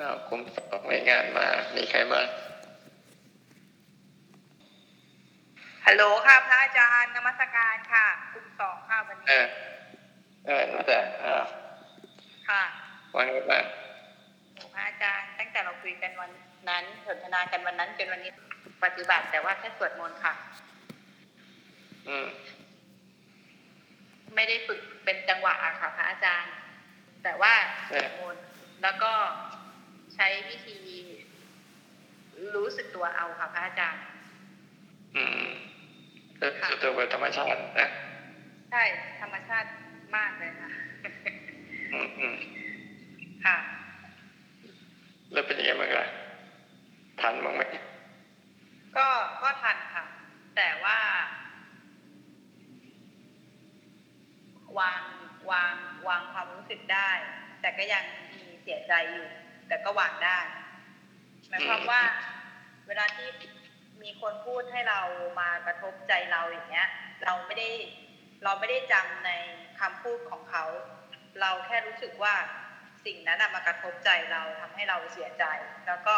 อ้าวกลุ่มสองรายงานมา มีใครมาฮัลโหลค่ะพระอาจารย์นมัสการค่ะกลุ่มสองค่ะวันเอนี้อเออนั่นแต่อ้าวค่ะว่าไงบ้างโอ้พระอาจารย์ตั้งแต่เราคุยกันวันนั้นสนทนากันวันนั้นจนวันนี้ปฏิบัติแต่ว่าแค่สวดมนต์ค่ะ อืม ไม่ได้ฝึกเป็นจังหวะอะค่ะ พระอาจารย์ แต่ว่าสวดมนต์แล้วก็ใช้วิธี รู้สึกตัวเอาค่ะพระอาจารย์ อืมเออสุดตัวเป็นธรรมชาตินะใช่ธรรมชาติมากเลยค่ะอืมอืมค่ะ แล้วเป็นยังไงบ้างล่ะทันบ้างไหมก็ก็ทันค่ะ แต่ว่า วางวางวางความรู้สึกได้ แต่ก็ยังมีเสียใจอยู่ แต่ก็วางได้หมายความว่า เวลาที่มีคนพูดให้เรามากระทบใจเราอย่างเงี้ย เราไม่ได้เราไม่ได้จำในคำพูดของเขา เราแค่รู้สึกว่าสิ่งนั้นน่ะมากระทบใจเราทำให้เราเสียใจ แล้วก็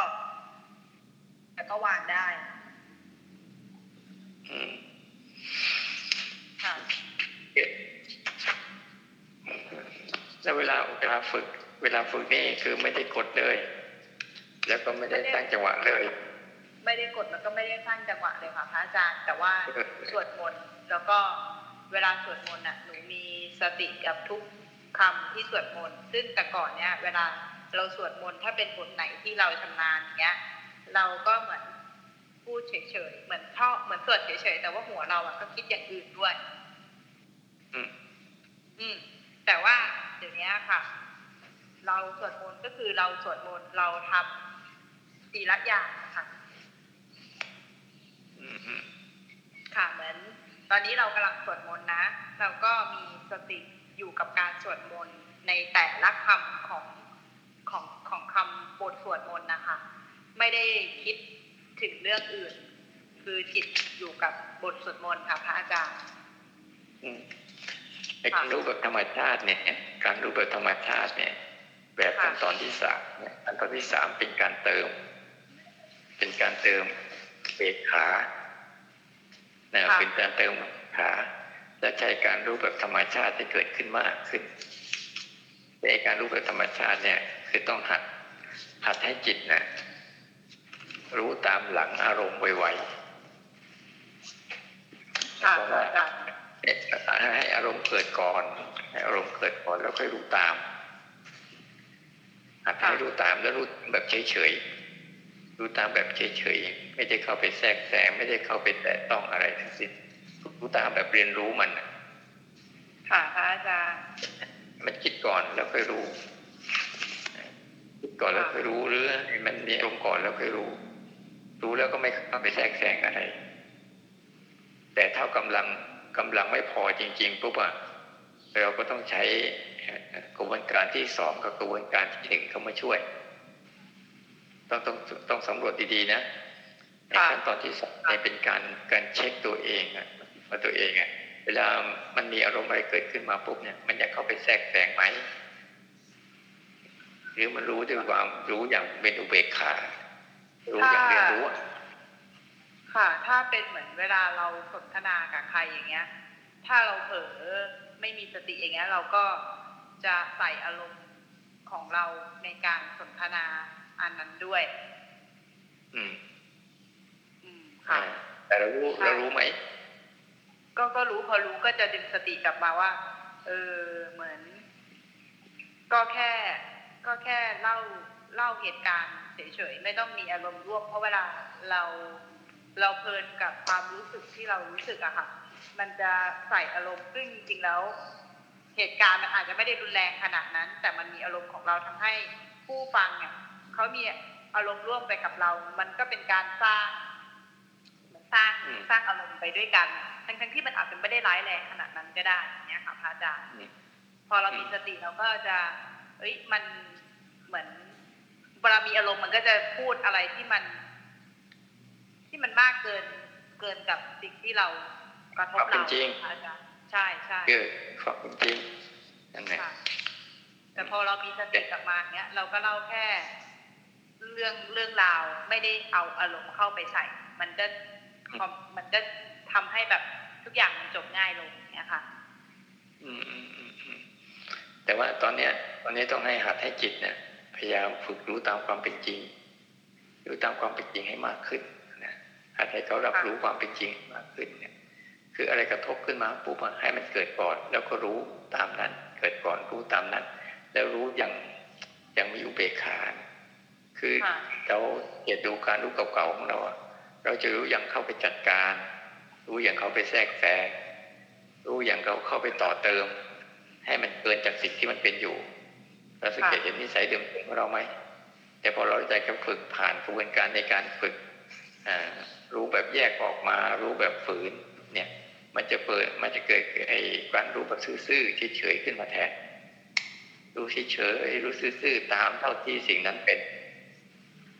แล้วก็วางได้อืมค่ะแล้วเวลาเวลาฝึก เวลาฝึกนี่คือไม่ได้กดเลย แล้วก็ไม่ได้ตั้งจังหวะเลย ไม่ได้กดแล้วก็ไม่ได้สร้างจังหวะเลยค่ะพระอาจารย์ แต่ว่าสวดมนต์แล้วก็เวลาสวดมนต์น่ะหนูมีสติกับทุกคำที่สวดมนต์ซึ่งแต่ก่อนเนี้ยเวลาเราสวดมนต์ถ้าเป็นบทไหนที่เราชำนาญอย่างเงี้ย เราก็เหมือนพูดเฉยๆเหมือนท่องเหมือนสวดเฉยๆแต่ว่าหัวเราอะก็คิดอย่างอื่นด้วย อืม อืม แต่ว่าเดี๋ยวนี้ค่ะ เราสวดมนต์ก็คือเราสวดมนต์เราทำทีละอย่างค่ะอืมอืมค่ะเหมือนตอนนี้เรากำลังสวดมนต์นะ เราก็มีสติอยู่กับการสวดมนต์ในแต่ละคำของของของคำบทสวดมนต์นะคะ ไม่ได้คิดถึงเรื่องอื่น คือจิตอยู่กับบทสวดมนต์ค่ะพระอาจารย์อืมไอ้การรู้แบบธรรมชาติเนี่ยการรู้แบบธรรมชาติเนี่ย แบบขั้นตอนที่สามเนี่ยขั้นตอนที่สามเป็นการเติม เป็นการเติมเบกขานะค่ะเป็นการเติมขา และใช้การรู้แบบธรรมชาติที่เกิดขึ้นมากขึ้นแต่ไอ้การรู้แบบธรรมชาติเนี่ย คือต้องหัดหัดให้จิตนะรู้ตามหลังอารมณ์ไวๆค่ะเพราะพระว่าอาจารย์ให้อารมณ์เกิดก่อนให้อารมณ์เกิดก่อนแล้วค่อยรู้ตาม หัดให้รู้ตามแล้วรู้แบบเฉยๆรู้ตามแบบเฉยๆไม่ได้เข้าไปแทรกแซงไม่ได้เข้าไปแตะต้องอะไรทั้งสิ้นรู้ตามแบบเรียนรู้มันน่ะค่ะพระอาจารย์มันคิดก่อนแล้วค่อยรู้คิดก่อนแล้วค่อยรู้หรือให้มันมีอารมณ์ก่อนแล้วค่อยรู้ รู้แล้วก็ไม่เข้าไปแทรกแซงอะไร แต่ถ้ากำลังกำลังไม่พอจริงๆปุ๊บอะเราก็ต้องใช้ กระบวนการที่สองกับกระบวนการที่หนึ่งเข้ามาช่วย ต้องต้องต้องสำรวจดีๆนะในขั้นตอนที่สองเนี่ยเป็นการการเช็คตัวเองอะว่าตัวเองอะเวลามันมีอารมณ์อะไรเกิดขึ้นมาปุ๊บเนี่ย มันอยากเข้าไปแทรกแซงไหมหรือมันรู้ด้วยความรู้อย่างเป็นอุเบกขารู้อย่างเรียนรู้อะค่ะ ถ้าเป็นเหมือนเวลาเราสนทนากับใครอย่างเงี้ย ถ้าเราเผลอไม่มีสติอย่างเงี้ย เราก็ จะใส่อารมณ์ของเราในการสนทนาอันนั้นด้วย อืม อืมค่ะแต่เรารู้ใช่เรารู้ไหมก็ก็รู้พอรู้ก็จะดึงสติกลับมาว่า เออเหมือน ก็แค่ ก็แค่เล่าเล่าเหตุการณ์เฉยๆไม่ต้องมีอารมณ์ร่วมเพราะเวลาเราเราเพลินกับความรู้สึกที่เรารู้สึกอะค่ะ มันจะใส่อารมณ์ซึ่งจริงๆแล้ว เหตุการณ์มันอาจจะไม่ได้รุนแรงขนาดนั้น แต่มันมีอารมณ์ของเราทำให้ผู้ฟังเนี่ยเขามีอารมณ์ร่วมไปกับเรา มันก็เป็นการสร้างเหมือนสร้างอืมสร้างอารมณ์ไปด้วยกัน ทั้งๆที่มันอาจจะไม่ได้ร้ายแรงขนาดนั้นก็ได้อย่างเนี่ยค่ะพระอาจารย์อืมพอเรามีสติเราก็จะเอ้ยมันเหมือนเวลามีอารมณ์มันก็จะพูดอะไรที่มัน ที่มันมากเกินเกินกับสิ่งที่เรากระทบความเป็เรานจริงค่ะอาจารย์ ใช่ใช่คือความเป็นจริงนั่นแหละค่ะแต่พอเรามีสติกลับมาเนี้ย เราก็เล่าแค่ เรื่องเรื่องราวไม่ได้เอาอารมณ์เข้าไปใส่ มันก็ความมันก็ทำให้แบบทุกอย่างมันจบง่ายลงเนี่ยค่ะอืมอืมอืมอืมแต่ว่าตอนเนี้ย ตอนนี้ต้องให้หัดให้จิตเนี่ยพยายามฝึกรู้ตามความเป็นจริงรู้ตามความเป็นจริงให้มากขึ้นนะหัดให้เขารับค่ะรู้ความเป็นจริงให้มากขึ้นเนี่ย คืออะไรกระทบขึ้นมาปุ๊บอะให้มันเกิดก่อนแล้วก็รู้ตามนั้น เกิดก่อนรู้ตามนั้น แล้วรู้อย่างอย่างมีอุเบกขาคือค่ะเราเกียรดูการรู้เก่าๆของเราอะเราจะรู้อย่างเข้าไปจัดการ รู้อย่างเข้าไปแทรกแซงรู้อย่างเราเข้าไปต่อเติม ให้มันเกินจากสิ่งที่มันเป็นอยู่เราสังเกตเห็นนิสัยเดิมของเราไหมแต่พอเราใจกับฝึกผ่านกระบวนการในการฝึกอ่ารู้แบบแยกออกมา รู้แบบฝืนเนี่ย มันจะเปิดมันจะเกิดไอ้การรู้แบบซื่อๆเฉยๆขึ้นมาแทนรู้เฉยๆรู้ซื่อๆตามเท่าที่สิ่งนั้นเป็น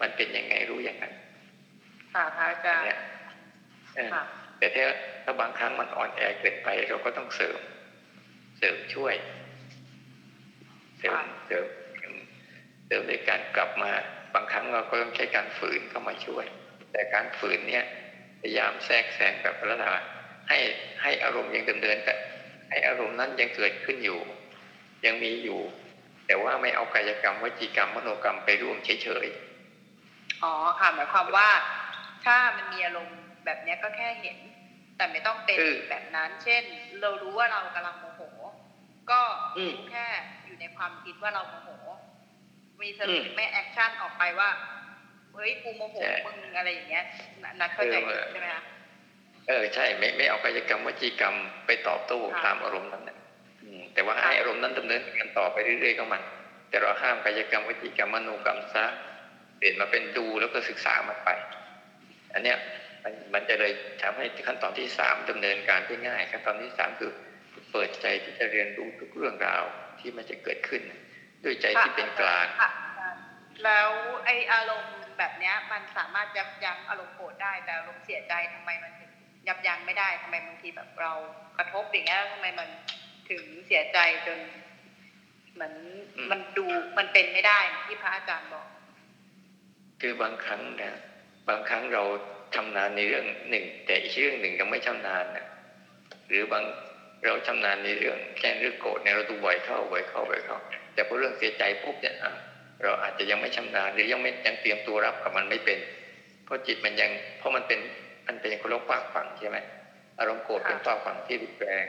มันเป็นยังไงรู้อย่างนั้นค่ะพระอาจารย์เนี่ยเออค่ะแต่ถ้าถ้าบางครั้งมันอ่อนแอเกินไป เราก็ต้องเสริม เสริมช่วย เสริมเสริมเสริมในการกลับมา บางครั้งเราก็ต้องใช้การฝืนเข้ามาช่วย แต่การฝืนเนี่ยพยายามแทรกแซงแบบระดับ ให้ให้อารมณ์ยังดำเนินแต่ให้อารมณ์นั้นยังเกิดขึ้นอยู่ ยังมีอยู่ แต่ว่าไม่เอากายกรรมวจีกรรมมโนกรรมไปร่วมเฉยอ๋อค่ะหมายความว่า ถ้ามันมีอารมณ์แบบเนี้ยก็แค่เห็น แต่ไม่ต้องเป็นแบบนั้น เช่น เรารู้ว่าเรากำลังโมโห ก็รู้แค่อยู่ในความคิดว่าเราโมโห มีสติไม่ action ออกไปว่าเฮ้ยกูโมโหมึงอะไรอย่างเงี้ยนัดเข้าใจใช่ไหมคะๆ เออใช่ไม่ไม่เอากายกรรมวจีกรรมไปตอบโต้ค่ะตามอารมณ์นั้นน่ะอืมแต่ว่าให้ค่ะอารมณ์นั้นดำเนินการต่อไปเรื่อยๆก็มัน แต่เราห้ามกายกรรมวจีกรรมมโนกรรมซะเปลี่ยนมาเป็นดูแล้วก็ศึกษามันไป อันเนี้ยมันมันจะเลยทำให้ขั้นตอนที่สามดำเนินการได้ง่ายขั้นตอนที่สามคือเปิดใจที่จะเรียนรู้ทุกเรื่องราวที่มันจะเกิดขึ้น ด้วยใจที่เป็นกลางค่ะแล้วไออารมณ์แบบเนี้ยมันสามารถยับยั้งอารมณ์โกรธได้แต่อารมณ์เสียใจทำไมมันถึง ยับยั้งไม่ได้ทำไมบางทีแบบเรากระทบอย่างเงี้ยทำไมมันถึงเสียใจจนเหมือนอืมมันดูมันเป็นไม่ได้ที่พระอาจารย์บอก คือบางครั้งนะบางครั้งเราชำนาญในเรื่องหนึ่ง แต่อีกเรื่องหนึ่งยังไม่ชำนาญนะหรือบางเราชำนาญในเรื่องแค่เรื่องโกรธเนี่ยเราดูบ่อยเข้าบ่อยเข้าบ่อยเข้า แต่พอเรื่องเสียใจปุ๊บเนี่ยอะเราอาจจะยังไม่ชำนาญหรือยังไม่ยังเตรียมตัวรับกับมันไม่เป็น เพราะจิตมันยังเพราะมันเป็น มันเป็นคนละฝากฝั่งใช่ไหมอารมณ์โกรธค่ะเป็นฝากฝั่งที่รุนแรง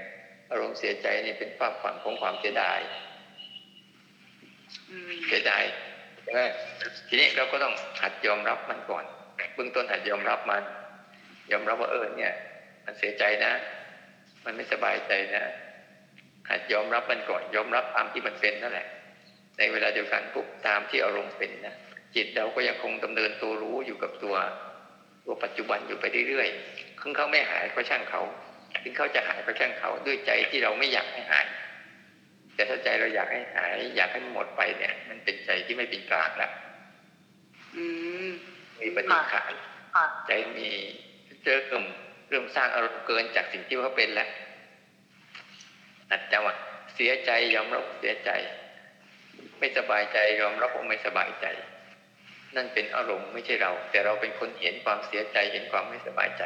อารมณ์เสียใจนี่เป็นฝากฝั่งของความเสียดายอืมเสียดายใช่ไหมทีนี้เราก็ต้องหัดยอมรับมันก่อนเบื้องต้นหัดยอมรับมัน ยอมรับว่าเออเนี่ย มันเสียใจนะ มันไม่สบายใจนะหัดยอมรับมันก่อน ยอมรับตามที่มันเป็นนั่นแหละ ในเวลาเดียวกันปุ๊บตามที่อารมณ์เป็นนะจิตเราก็ยังคงดำเนินตัวรู้อยู่กับตัว ตัวปัจจุบันอยู่ไปเรื่อยๆถึงเขาไม่หายก็ช่างเขาถึงเขาจะหายก็ช่างเขาด้วยใจที่เราไม่อยากให้หาย แต่ถ้าใจเราอยากให้หาย อยากให้มันหมดไปเนี่ย มันเป็นใจที่ไม่เป็นกลางแล้วอืมมีปฏิขารค่ะใจมีเริ่มเริ่มสร้างอารมณ์เกินจากสิ่งที่เขาเป็นแล้วอาจจะว่าเสียใจยอมรับเสียใจ ไม่สบายใจยอมรับว่าไม่สบายใจ นั่นเป็นอารมณ์ไม่ใช่เรา แต่เราเป็นคนเห็นความเสียใจเห็นความไม่สบายใจ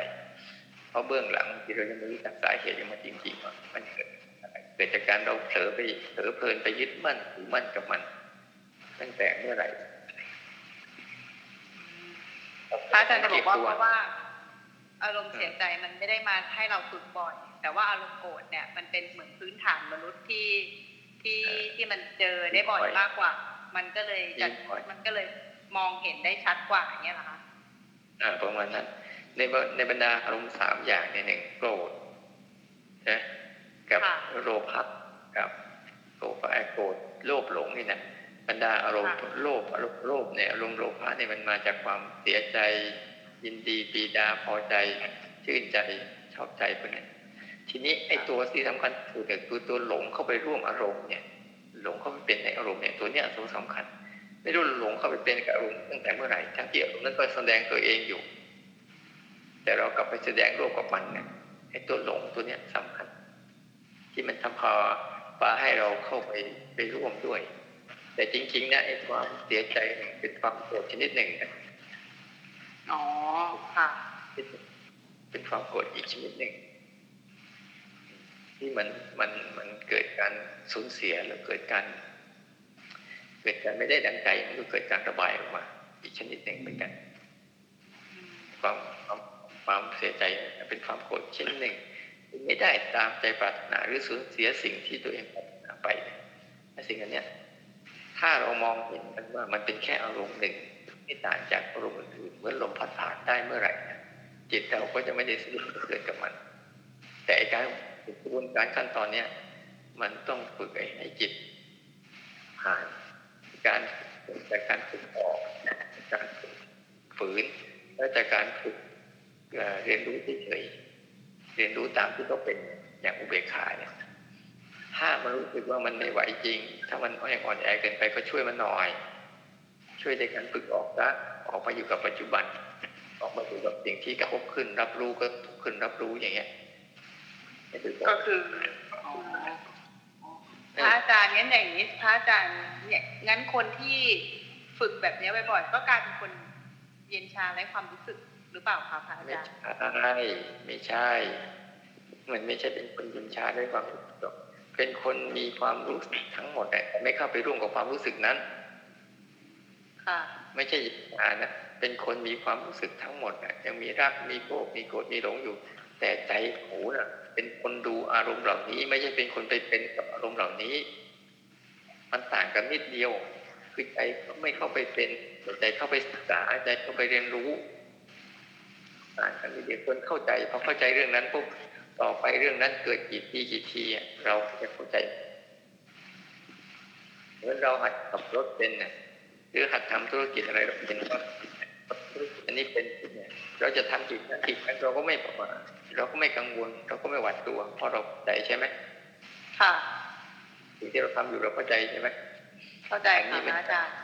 เพราะเบื้องหลังที่เรายังไม่รู้จักสาเหตุยังมาจริงๆว่ามันเกิดอะไรเกิดจากการเราเผลอไปเผลอเพลินไปยึดมั่นถือมั่นกับมัน ตั้งแต่เมื่อไหร่พระอาจารย์จะบอกว่าเก็เพราะว่า อารมณ์เสียใจมันไม่ได้มาให้เราฝึกบ่อย แต่ว่าอารมณ์โกรธเนี่ย มันเป็นเหมือนพื้นฐานมนุษย์ที่ที่ที่มันเจอได้บ่อยมากกว่า มันก็เลยจะมันก็เลย มองเห็นได้ชัดกว่าอย่างเงี้ยเหรอคะอ่าประมาณนั้นในบในบรรดาอารมณ์สามอย่างในหนึ่งโกรธนะกับค่ะโลภะกับโลภะไอ้โกรธโลภหลงนี่นะบรรดาอารมณ์ค่ะโลภอารมณ์โลภเนี่ยอารมณ์โลภะเนี่ยมันมาจากความเสียใจ ยินดีปีดาพอใจชื่นใจชอบใจพวกนั้นทีนี้ไอ้ตัวที่สำคัญคือแต่คือตัวหลงเข้าไปร่วมอารมณ์เนี่ย หลงเข้าไปเป็นในอารมณ์เนี่ยตัวเนี้ยตัวสำคัญ ไม่รู้หลงเข้าไปเป็นกับอารมณ์ตั้งแต่เมื่อไหร่ทั้งที่อารมณ์นั้นก็แสดงตัวเองอยู่ แต่เรากลับไปแสดงร่วมกับมันเนี่ยไอ้ตัวหลงตัวเนี้ยสำคัญ ที่มันทำพาพาให้เราเข้าไปไปร่วมด้วย แต่จริงๆเนี่ยไอ้ความเสียใจเนี่ยเป็นความโกรธชนิดหนึ่งนะอ๋อค่ะเป็นความโกรธอีกชนิดหนึ่ง ที่มันมันมันเกิดการสูญเสียแล้วเกิดการเกิดการไม่ได้ดังใจมันก็เกิดการระบายออกมา อีกชนิดหนึ่งเหมือนกัน ความความความเสียใจเป็นความโกรธชนิดหนึ่ง ไม่ได้ตามใจปรารถนาหรือสูญเสียสิ่งที่ตัวเองปรารถนาไปและสิ่งอันเนี้ยถ้าเรามองเห็นมันว่ามันเป็นแค่อารมณ์หนึ่งไม่ต่างจากอารมณ์อื่นเหมือนลมพัดผ่านได้เมื่อไหร่จิตเราก็จะไม่ได้สะดุดสะเทือนกับมัน แต่การกระบวนการขั้นตอนเนี้ยมันต้องฝึกให้จิตผ่าน การจากการฝึกออกการฝึกฝืนและจากการฝึกเรียนรู้เฉยเรียนรู้ตามที่เขาเป็นอย่างอุเบกขาเนี่ยถ้ามันรู้สึกว่ามันไม่ไหวจริง ถ้ามันอ่อนแอเกินไปก็ช่วยมันหน่อย ช่วยในการฝึกออกละออกมาอยู่กับปัจจุบัน ออกมาอยู่กับสิ่งที่กระทบขึ้น รับรู้ก็ขึ้นรับรู้อย่างเงี้ยก็คือ พระอาจารย์งั้นอย่างนี้พระอาจารย์เนี่ยงั้นคนที่ฝึกแบบนี้บ่อยๆก็กลายเป็นคนเย็นชาไร้ความรู้สึกหรือเปล่าคะพระอาไม่จารย์ใช่ไม่ใช่มันไม่ใช่เป็นคนยินชาด้วยความรู้สึกหรอกเป็นคนมีความรู้สึกทั้งหมดแต่ไม่เข้าไปร่วมกับความรู้สึกนั้น ค่ะ ไม่ใช่ยินชานะเป็นคนมีความรู้สึกทั้งหมดนะยังมีรักมีโกรธมีโกรธมีหลงอยู่ แต่ใจหูน่ะ เป็นคนดูอารมณ์เหล่านี้ ไม่ใช่เป็นคนไปเป็นกับอารมณ์เหล่านี้ มันต่างกันนิดเดียว คือใจเขาไม่เข้าไปเป็นแต่ใจเข้าไปศึกษาใจเข้าไปเรียนรู้ต่างกันนิดเดียวคนเข้าใจพอเข้าใจเรื่องนั้นปุ๊บต่อไปเรื่องนั้นเกิดกี่ทีกี่ทีอะเราจะเข้าใจเหมือนเราหัดขับรถเป็นเนี่ยหรือหัดทำธุรกิจอะไรเราเป็นว่าธุรกิจอันนี้เป็นเนี่ยเราจะทำกี่ครั้งกี่ครั้งเราก็ไม่ประมาท เราก็ไม่กังวล เราก็ไม่หวาดกลัวเพราะเราเข้าใจใช่ไหมค่ะสิ่งที่เราทำอยู่เราเข้าใจใช่ไหมเข้าใจค่ะพระอาจารย์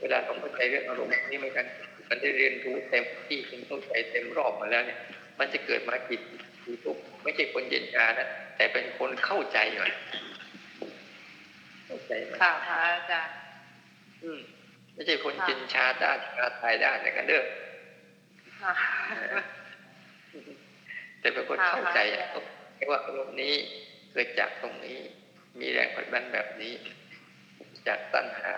เวลาเราเข้าใจเรื่องอารมณ์นี่เหมือนกันมันได้เรียนรู้เต็มที่เป็นเข้าใจเต็มรอบมาแล้วเนี่ย มันจะเกิดมาจิตคือปุ๊บไม่ใช่คนเย็นชานะแต่เป็นคนเข้าใจหน่อยเข้าใจไหมค่ะพระอาจารย์อืมไม่ใช่คนเย็นชาด้านชาตายด้านในกันเด้อค่ะ แต่เป็นคนค่ะเข้าใจค่ะอะว่าอารมณ์นี้เกิดจากตรงนี้ มีแรงผลักดันแบบนี้ จากตัณหา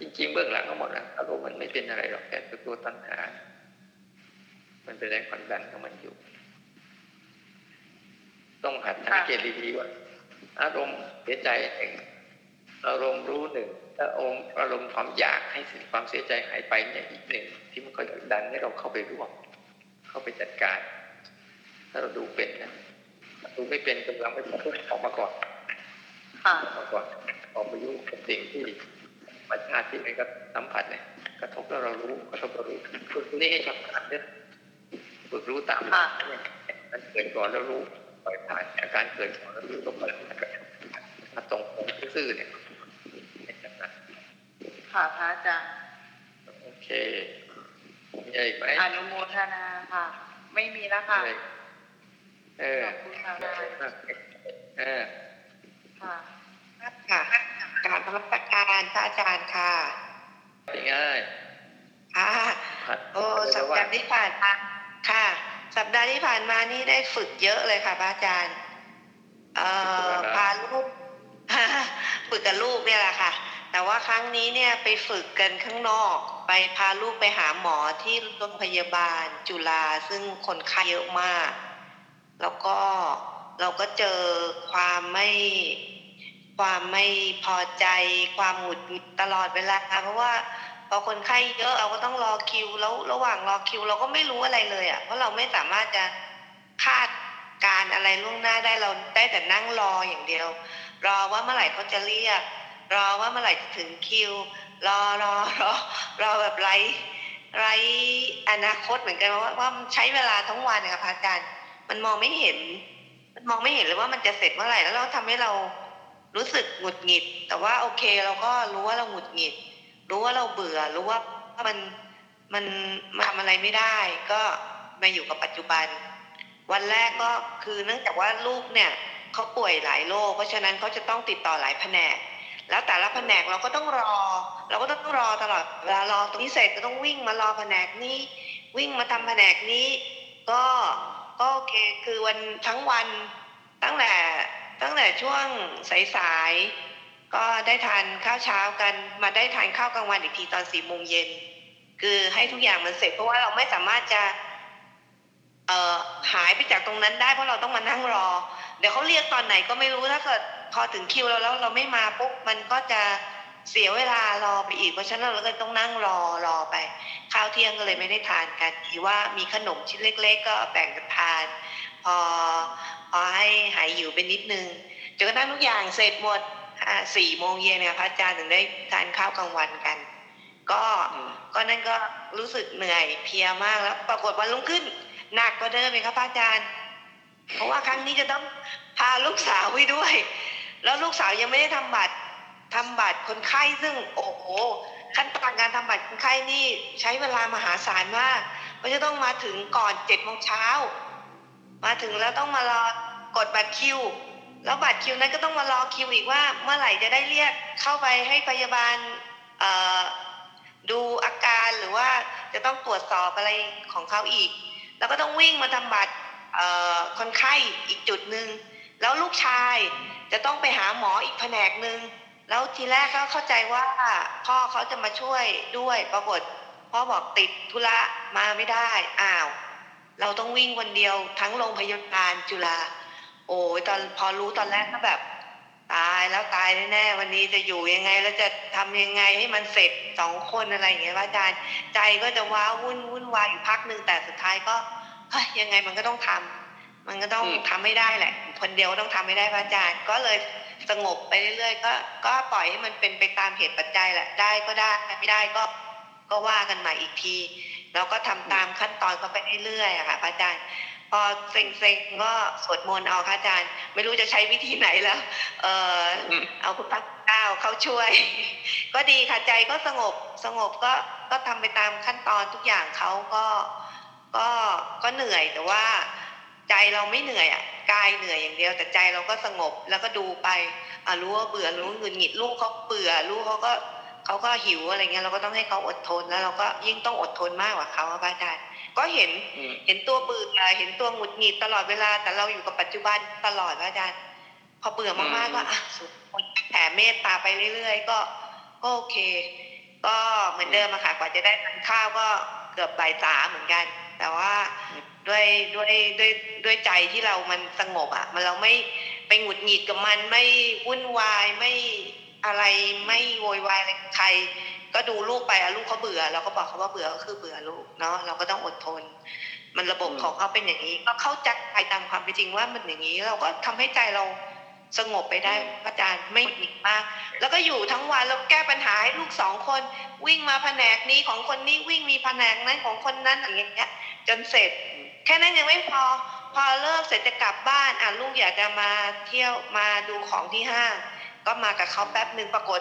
จริง ๆ เบื้องหลังทั้งหมดนะอารมณ์มันไม่เป็นอะไรหรอกแต่เป็นตัวตัณหา มันเป็นแรงผลักดันของมันอยู่ ต้องหัดสังเกตดีๆว่าอารมณ์เสียใจหนึ่งอารมณ์รู้หนึ่งและอารมณ์อารมณ์ความอยากให้สิ่งความเสียใจหายไปเนี่ยอีกหนึ่งที่มันคอยดันให้เราเข้าไปร่วมเข้าไปจัดการ ถ้าเราดูเป็นนะถ้าดูไม่เป็นกำลังไม่พอออกมาก่อนค่ะออกมาก่อนออกมายุ่งกับสิ่งที่ธรรมชาติที่มันก็สัมผัสเนี่ยกระทบแล้วเรารู้กระทบเรารู้ฝึกตรงนี้ให้ชำนาญเนี่ยฝึกรู้ตามค่ะเนี่ยมันเกิดก่อนแล้วรู้ปล่อยผ่านอาการเกิดก่อนแล้วรู้ก็ปล่อยผ่านมาตรงตรงซื่อๆเนี่ยให้ชำนาญค่ะพระอาจารย์โอเคมีอะไรอีกไหมอนุโมทนาค่ะ ไม่มีแล้วค่ะมีอะไร เออขอบคุณค่ะพระอาจารย์เออค่ะค่ะการพระประการพระอาจารย์ค่ะง่ายค่ะผัดโอ้สัปดาห์ที่ผ่านมาค่ะ สัปดาห์ที่ผ่านมานี่ได้ฝึกเยอะเลยค่ะพระอาจารย์เอ่อพาลูกฝึกกับลูกเนี่ยแหละค่ะ แต่ว่าครั้งนี้เนี่ยไปฝึกกันข้างนอก ไปพาลูกไปหาหมอที่โรงพยาบาลจุฬาซึ่งคนไข้เยอะมาก แล้วก็เราก็เจอความไม่ความไม่พอใจ ความหงุดหงิดตลอดเวลาเพราะว่าพอคนไข้เยอะเราก็ต้องรอคิว แล้วระหว่างรอคิว เราก็ไม่รู้อะไรเลยอะเพราะเราไม่สามารถจะคาดการอะไรล่วงหน้าได้เราได้แต่นั่งรออย่างเดียว รอว่าเมื่อไหร่เขาจะเรียก รอว่าเมื่อไหร่จะถึงคิว รอรอรอรอแบบไรไรอนาคตเหมือนกันว่าว่าใช้เวลาทั้งวันนะคะพระอาจารย์ มันมองไม่เห็น มันมองไม่เห็นเลยว่ามันจะเสร็จเมื่อไหร่แล้วเราทำให้เรารู้สึกหงุดหงิด แต่ว่าโอเคเราก็รู้ว่าเราหงุดหงิด รู้ว่าเราเบื่อ รู้ว่ามันมันมันทำอะไรไม่ได้ ก็มาอยู่กับปัจจุบัน วันแรกก็คือเนื่องจากว่าลูกเนี่ยเขาป่วยหลายโรคเพราะฉะนั้นเขาจะต้องติดต่อหลายแผนก แล้วแต่ละแผนกเราก็ต้องรอ เราก็ต้องรอตลอดเวลารอตรงนี้เสร็จก็ต้องวิ่งมารอแผนกนี้ วิ่งมาทำแผนกนี้ ก็ ก็โอเคคือวันทั้งวันตั้งแต่ตั้งแต่ช่วงสายๆก็ได้ทานข้าวเช้ากัน มาได้ทานข้าวกลางวันอีกทีตอนสี่โมงเย็นคือให้ทุกอย่างมันเสร็จเพราะว่าเราไม่สามารถจะ เอ่อหายไปจากตรงนั้นได้เพราะเราต้องมานั่งรอ เดี๋ยวเขาเรียกตอนไหนก็ไม่รู้ถ้าเกิดพอถึงคิวเราแล้วเราไม่มาปุ๊บมันก็จะ เสียเวลารอไปอีกเพราะฉะนั้นเราก็ต้องนั่งรอรอไป ข้าวเที่ยงก็เลยไม่ได้ทานกันทีว่ามีขนมชิ้นเล็ก ๆ ก็แบ่งกันทาน พอพอให้หายหิวไปนิดนึงจนกระทั่งทุกอย่างเสร็จหมดสี่โมงเย็นเนี่ยพระอาจารย์ถึงได้ทานข้าวกลางวันกัน ก็ก็นั่นก็รู้สึกเหนื่อยเพียมากแล้ว ปรากฏวันรุ่งขึ้นหนักกว่าเดิมเลยครับพระอาจารย์ เพราะว่าครั้งนี้จะต้องพาลูกสาวไปด้วย แล้วลูกสาวยังไม่ได้ทำบัตร ทำบัตรคนไข้ซึ่งโอ้โห ขั้นตอนการทำบัตรคนไข้นี่ใช้เวลามหาศาลมากเพราะจะต้องมาถึงก่อนเจ็ดโมงเช้า มาถึงแล้วต้องมารอกดบัตรคิว แล้วบัตรคิวนั้นก็ต้องมารอคิวอีกว่าเมื่อไหร่จะได้เรียกเข้าไปให้พยาบาลดูอาการหรือว่าจะต้องตรวจสอบอะไรของเขาอีก แล้วก็ต้องวิ่งมาทำบัตรคนไข้อีกจุดหนึ่งแล้วลูกชายจะต้องไปหาหมออีกแผนกหนึ่ง แล้วทีแรกก็เข้าใจว่าพ่อเขาจะมาช่วยด้วยปรากฏพ่อบอกติดธุระมาไม่ได้อ้าว เราต้องวิ่งคนเดียวทั้งโรงพยาบาลจุฬาโอ้ยตอนพอรู้ตอนแรกก็แบบ ตายแล้วตายแน่ๆวันนี้จะอยู่ยังไง แล้วจะทำยังไงให้มันเสร็จสองคนอะไรอย่างเงี้ยพระอาจารย์ใจก็จะว้าวุ่นวุ่นวายอยู่พักหนึ่งแต่สุดท้ายก็เฮ้ยยังไงมันก็ต้องทำมันก็ต้องอืมทำไม่ได้แหละ คนเดียวก็ต้องทำไม่ได้พระอาจารย์ก็เลย สงบไปเรื่อยๆก็ก็ปล่อยให้มันเป็นไปตามเหตุปัจจัยแหละได้ก็ได้ไม่ได้ก็ก็ว่ากันใหม่อีกทีแล้วก็ทำตามขั้นตอนเขาไปเรื่อยๆค่ะพระอาจารย์พอเซ็งๆก็สวดมนต์เอาค่ะอาจารย์ ไม่รู้จะใช้วิธีไหนแล้ว เออเอาคุณพระเจ้าเข้าช่วย ก็ดีค่ะใจก็สงบสงบก็ก็ทำไปตามขั้นตอนทุกอย่างเขาก็ก็ก็เหนื่อยแต่ว่า ใจเราไม่เหนื่อยอะ กายเหนื่อยอย่างเดียว แต่ใจเราก็สงบแล้วก็ดูไปอะรู้ว่าเบื่อรู้หงุดหงิดลูกเขาเบื่อลูกเขาก็เขาก็หิวอะไรเงี้ยเราก็ต้องให้เขาอดทนแล้วเราก็ยิ่งต้องอดทนมากกว่าเขาอะพระอาจารย์ก็เห็นอืมเห็นตัวเบื่อเห็นตัวหงุดหงิดตลอดเวลา แต่เราอยู่กับปัจจุบันตลอดพระอาจารย์พอเบื่อมากๆก็อะสุดแผ่เมตตาไปเรื่อยๆก็ก็โอเค ก็เหมือนเดิมอะค่ะกว่าจะได้ทานข้าวก็เกือบบ่ายสามเหมือนกัน แต่ว่าด้วยด้วยด้วยด้วยใจที่เรามันสงบอะมันเราไม่ไปหงุดหงิดกับมันไม่วุ่นวายไม่อะไรไม่โวยวายอะไรกับใคร ก็ดูลูกไปอะลูกเขาเบื่อ เราก็บอกเขาว่าเบื่อก็คือเบื่อลูกเนาะเราก็ต้องอดทน มันระบบอืมของเขาเป็นอย่างนี้ ก็เข้าใจตามความเป็นจริงว่ามันอย่างนี้ เราก็ทำให้ใจเราสงบไปได้พระอาจารย์ไม่หงิดมาก แล้วก็อยู่ทั้งวันแล้วแก้ปัญหาให้ลูกสองคน วิ่งมาแผนกนี้ของคนนี้วิ่งมีแผนกนั้นของคนนั้นอย่างเงี้ย จนเสร็จ แค่นั้นยังไม่พอ พอเลิกเสร็จจะกลับบ้านอะลูกอยากจะมาเที่ยวมาดูของที่ห้างก็มากับเขาแป๊บหนึ่งปรากฏ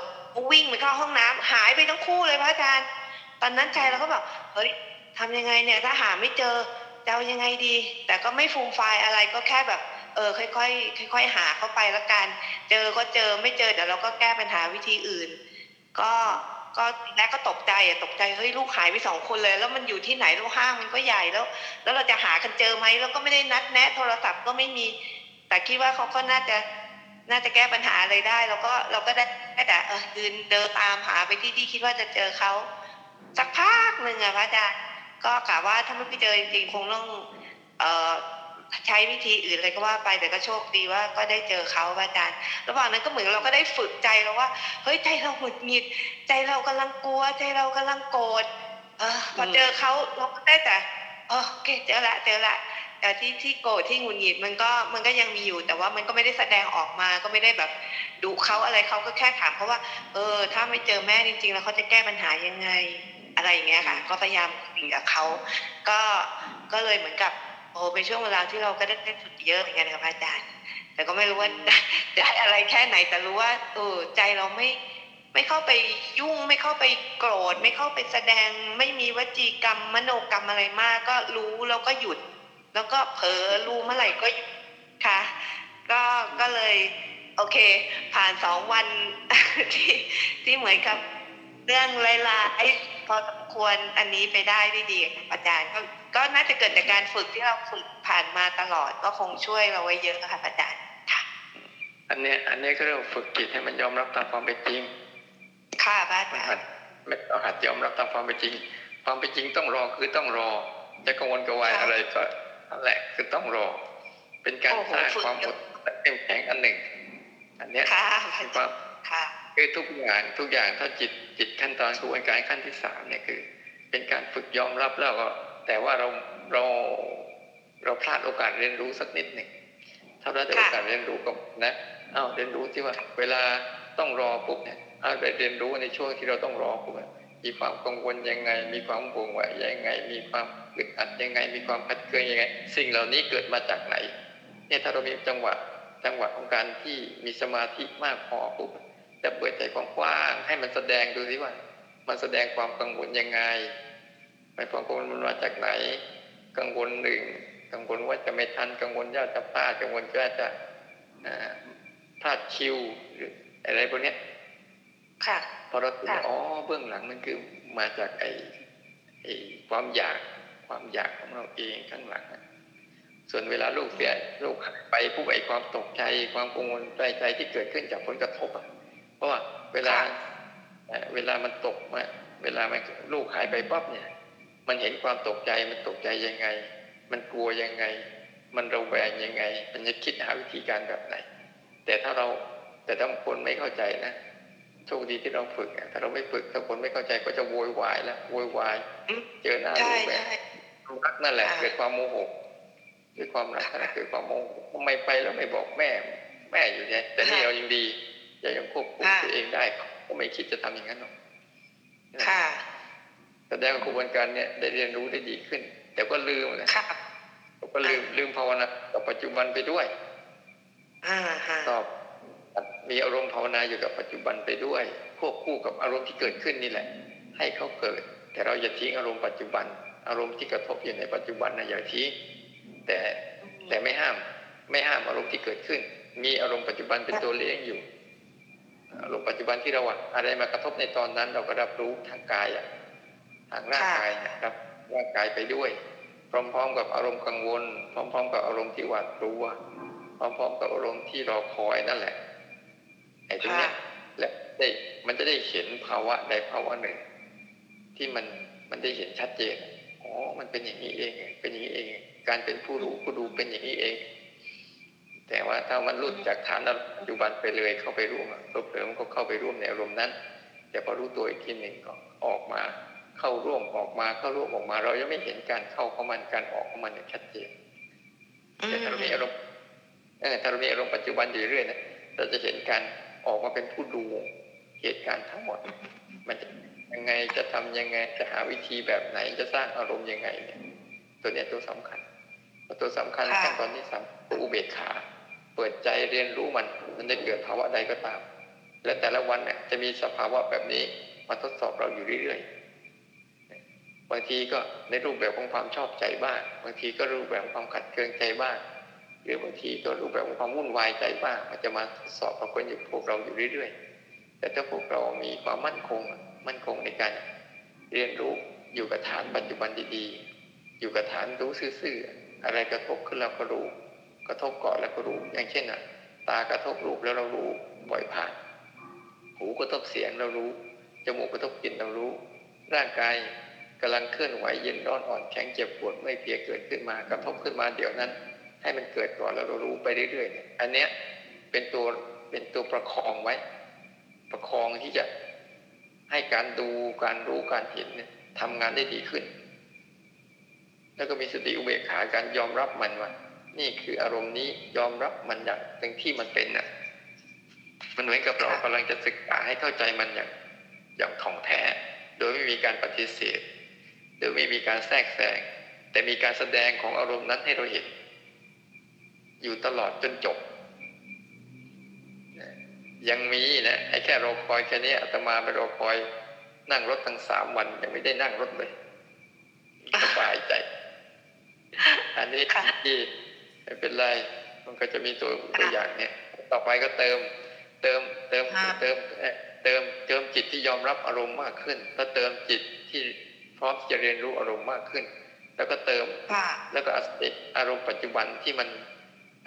วิ่งไปเข้าห้องน้ำหายไปทั้งคู่เลยพระอาจารย์ ตอนนั้นใจเราก็แบบเฮ้ยทำยังไงเนี่ยถ้าหาไม่เจอจะเอายังไงดี แต่ก็ไม่ฟูมไฟอะไรก็แค่แบบเออค่อยๆค่อย ๆ หาเข้าไปล้วกัน เจอก็เจอไม่เจอเดี๋ยวเราก็แก้ปัญหาวิธีอื่น ก็ ก็ทีแรกก็ตกใจอะตกใจเฮ้ยลูกหายไปสองคนเลย แล้วมันอยู่ที่ไหนแล้วห้างมันก็ใหญ่แล้ว แล้วเราจะหากันเจอไหมแล้วก็ไม่ได้นัดแนะโทรศัพท์ก็ไม่มี แต่คิดว่าเขาก็น่าจะน่าจะแก้ปัญหาอะไรได้ แล้วก็เราก็ได้แต่เออยืนเดินตามหาไปที่ที่คิดว่าจะเจอเขาสักพักหนึ่งอะพระอาจารย์ก็กะว่าถ้าไม่ไปเจอจริงๆคงต้องเอ่อ ใช้วิธีอื่นอะไรก็ว่าไปแต่ก็โชคดีว่าก็ได้เจอเขาพระอาจารย์ ระหว่างนั้นก็เหมือนเราก็ได้ฝึกใจเราว่าเฮ้ยใจเราหงุดหงิด ใจเรากำลังกลัว ใจเรากำลังโกรธเออพอเจอเขาเราก็ได้แต่เออโอเคเจอละเจอละแต่ที่ที่โกรธที่หงุดหงิดมันก็มันก็ยังมีอยู่ แต่ว่ามันก็ไม่ได้แสดงออกมาก็ไม่ได้แบบดุเขาอะไรเขาก็แค่ถามเพราะว่า เออ ถ้าไม่เจอแม่จริง ๆ แล้วเขาจะแก้ปัญหายังไงอะไรอย่างเงี้ยค่ะ ก็พยายามคุยกับเขาก็ก็เลยเหมือนกับ โอ้เป็นช่วงเวลาที่เราก็ได้ได้ฝึกเยอะเหมือนกันครับอาจารย์ แต่ก็ไม่รู้ว่าได้ได้อะไรแค่ไหนแต่รู้ว่าเออใจเราไม่ไม่เข้าไปยุ่งไม่เข้าไปโกรธ ไม่เข้าไปแสดง ไม่มีวจีกรรม มโนกรรมอะไรมาก ก็รู้แล้วก็หยุด แล้วก็เผลอรู้เมื่อไหร่ก็หยุดค่ะก็ก็เลยโอเค ผ่านสองวันที่ที่เหมือนกับเรื่องลายๆพอสมควรอันนี้ไปได้ด้วยดีค่ะอาจารย์ก็ ก็น่าจะเกิดจากการฝึกที่เราฝึกผ่านมาตลอดก็คงช่วยเราไว้เยอะค่ะอาจารย์ค่ะ อันเนี้ยอันเนี้ยก็เรียกว่าฝึกจิตให้มันยอมรับตามความเป็นจริง ค่ะพระอามันจารหัดย์ไม่ต้องหัดยอมรับตามความเป็นจริง ความเป็นจริงต้องรอคือต้องรอ จะกังวลกระวายอะไรก็นั่นแหละคือต้องรอ เป็นการสร้างความอดและเข้มแข็งอันหนึ่ง อันเนี้ยค่ะพระอาคือคจารวามย์ค่ะคือทุกอย่างทุกอย่างถ้าจิตจิตขั้นตอนกระบวนการขั้นที่สามเนี่ยคือ เป็นการฝึกยอมรับแล้วก็ แต่ว่าเราเราเราพลาดโอกาสเรียนรู้สักนิดหนึ่งถ้าเราได้โอกาสเรียนรู้ก็นะเอาเรียนรู้ที่ว่า เวลาต้องรอปุ๊บเนี่ยเอาไปเรียนรู้ในช่วงที่เราต้องรอปุ๊บอะมีความกังวลยังไง มีความห่วงไหวยังไง มีความอึดอัดยังไง มีความขัดเคืองยังไง สิ่งเหล่านี้เกิดมาจากไหน เนี่ยถ้าเรามีจังหวะจังหวะของการที่มีสมาธิมากพอปุ๊บจะเปิดใจกว้างๆให้มันแสดงดูสิว่า มันแสดงความกังวลยังไง มันความกังวลมันมาจากไหน กังวลหนึ่งกังวลว่าจะไม่ทันกังวลว่าจะพลาดกังวลว่าจะอ่าพลาดคิวหรืออะไรพวกเนี้ยค่ะพอเราถึงค่ะอ๋อเบื้องหลังมันคือมาจากไอ้ไอ้ความอยากความอยากของเราเองข้างหลังอะส่วนเวลาลูกเสียลูกหายไปผู้ไอ้ความตกใจ ความกังวลใจใจที่เกิดขึ้นจากผลกระทบอะเพราะว่าเวลาเอ่อเวลามันตกมาเวลามันลูกหายไปปั๊บเนี่ย มันเห็นความตกใจมันตกใจยังไง มันกลัวยังไง มันระแวงยังไง มันจะคิดหาวิธีการแบบไหน แต่ถ้าเราแต่ถ้าคนไม่เข้าใจนะโชคดีที่เราฝึกอะถ้าเราไม่ฝึกถ้าคนไม่เข้าใจก็จะโวยวายแล้วโวยวายอืมเจอหน้าใช่ลูกแบใช่บรักนั่นแหละค่ะเกิดความโมโหเกิดความรักนั่นแหละเกิดความโมโหทำไมไปแล้วไม่บอกแม่ แม่อยู่เนี่ยแต่นี่เรายังดียังยังควบคุมตัวเองได้ก็ไม่คิดจะทำอย่างนั้นหรอกค่ะ แสดงว่ากระบวนการเนี่ยได้เรียนรู้ได้ดีขึ้น แต่ก็ลืมนะค่ะก็ลืมลืมภาวนากับปัจจุบันไปด้วยอ่าฮะตอบมีอารมณ์ภาวนาอยู่กับปัจจุบันไปด้วยควบคู่กับอารมณ์ที่เกิดขึ้นนี่แหละ ให้เขาเกิด แต่เราอย่าทิ้งอารมณ์ปัจจุบัน อารมณ์ที่กระทบอยู่ในปัจจุบันนะอย่าทิ้งแต่แต่ไม่ห้าม ไม่ห้ามอารมณ์ที่เกิดขึ้น มีอารมณ์ปัจจุบันเป็นตัวเลี้ยงอยู่อารมณ์ปัจจุบันที่เราอะอะไรมากระทบในตอนนั้น เราก็รับรู้ทางกายอะ ทางร่างกายนะครับร่างกายไปด้วย พร้อมๆ กับอารมณ์กังวล พร้อม ๆ กับอารมณ์ที่หวาดกลัว พร้อม ๆ กับอารมณ์ที่รอคอยนั่นแหละไอ้ตรงเนี้ยและได้มันจะได้เห็นภาวะใดภาวะหนึ่ง ที่มันมันได้เห็นชัดเจนอ๋อมันเป็นอย่างนี้เอง เป็นอย่างนี้เอง การเป็นผู้รู้ผู้ดูเป็นอย่างนี้เอง แต่ว่าถ้ามันหลุดจากฐานอารมณ์ปัจจุบันไปเลยเข้าไปร่วมอะเผลอๆมันก็เข้าไปร่วมในอารมณ์นั้น แต่พอรู้ตัวอีกทีหนึ่งก็ออกมา เข้าร่วมออกมาเข้าร่วมออกมา เรายังไม่เห็นการเข้าของมันการออกของมันอย่างชัดเจนอืแต่มถ้าเรามีอารมณ์เออถ้าเรามีอารมณ์ปัจจุบันอยู่เรื่อยๆนะเราจะเห็นการออกมาเป็นผู้ดูเหตุการณ์ทั้งหมด มันจะยังไงจะทำยังไงจะหาวิธีแบบไหนจะสร้างอารมณ์ยังไงเนี่ยตัวเนี้ยตัวสำคัญตัวสำคัญขั้นตอนที่สามตัวอุเบกขา เปิดใจเรียนรู้มัน มันจะเกิดภาวะใดก็ตาม และแต่ละวันเนี่ยจะมีสภาวะแบบนี้มาทดสอบเราอยู่เรื่อยๆ บางทีก็ในรูปแบบของความชอบใจบ้าง บางทีก็รูปแบบของความขัดเคืองใจบ้าง หรือบางทีก็รูปแบบของความวุ่นวายใจบ้าง มันจะมาสอบเราคนอยู่พวกเราอยู่เรื่อยๆ แต่ถ้าพวกเรามีความมั่นคง มั่นคงในการเรียนรู้อยู่กับฐานปัจจุบันดีๆ อยู่กับฐานรู้ซื่อๆ อะไรกระทบขึ้นเราก็รู้ กระทบก่อนแล้วก็รู้ อย่างเช่นอะ ตากระทบรูปแล้วเรารู้บ่อยผ่าน หูกระทบเสียงเรารู้ จมูกกระทบกลิ่นเรารู้ ร่างกาย กำลังเคลื่อนไหวเย็นร้อนอ่อนแข็งเจ็บปวดไม่อยเพลียเกิดขึ้นมากระทบขึ้นมาเดี๋ยวนั้น ให้มันเกิดก่อนแล้วเรารู้ไปเรื่อยๆเนี่ยอันเนี้ยเป็นตัวเป็นตัวประคองไว้ ประคองที่จะให้การดูการรู้การเห็นเนี่ยทำงานได้ดีขึ้น แล้วก็มีสติอุเบกขาการยอมรับมันว่านี่คืออารมณ์นี้ยอมรับมันอย่างเต็มที่มันเป็นน่ะ มันเหมือนกับเรากำลังจะศึกษาให้เข้าใจมันอย่างอย่างถ่องแท้ โดยไม่มีการปฏิเสธ โดยไม่มีการแทรกแซงแต่มีการแสดงของอารมณ์นั้นให้เราเห็น อยู่ตลอดจนจบนะยังมีนะไอ้แค่รอคอยแค่นี้อาตมาไปรอคอย นั่งรถทั้งสามวันยังไม่ได้นั่งรถเลยสบายใจ อันนี้ค่ะที่ไม่เป็นไร มันก็จะมีตัวตัวอย่างเนี่ยต่อไปก็เติม เติมเติมครับเติมเอ่อเติมเติมจิตที่ยอมรับอารมณ์มากขึ้นแล้วเติมจิตที่ พร้อมที่จะเรียนรู้อารมณ์มากขึ้น แล้วก็เติมค่ะแล้วก็อาศัยอารมณ์ปัจจุบันที่มัน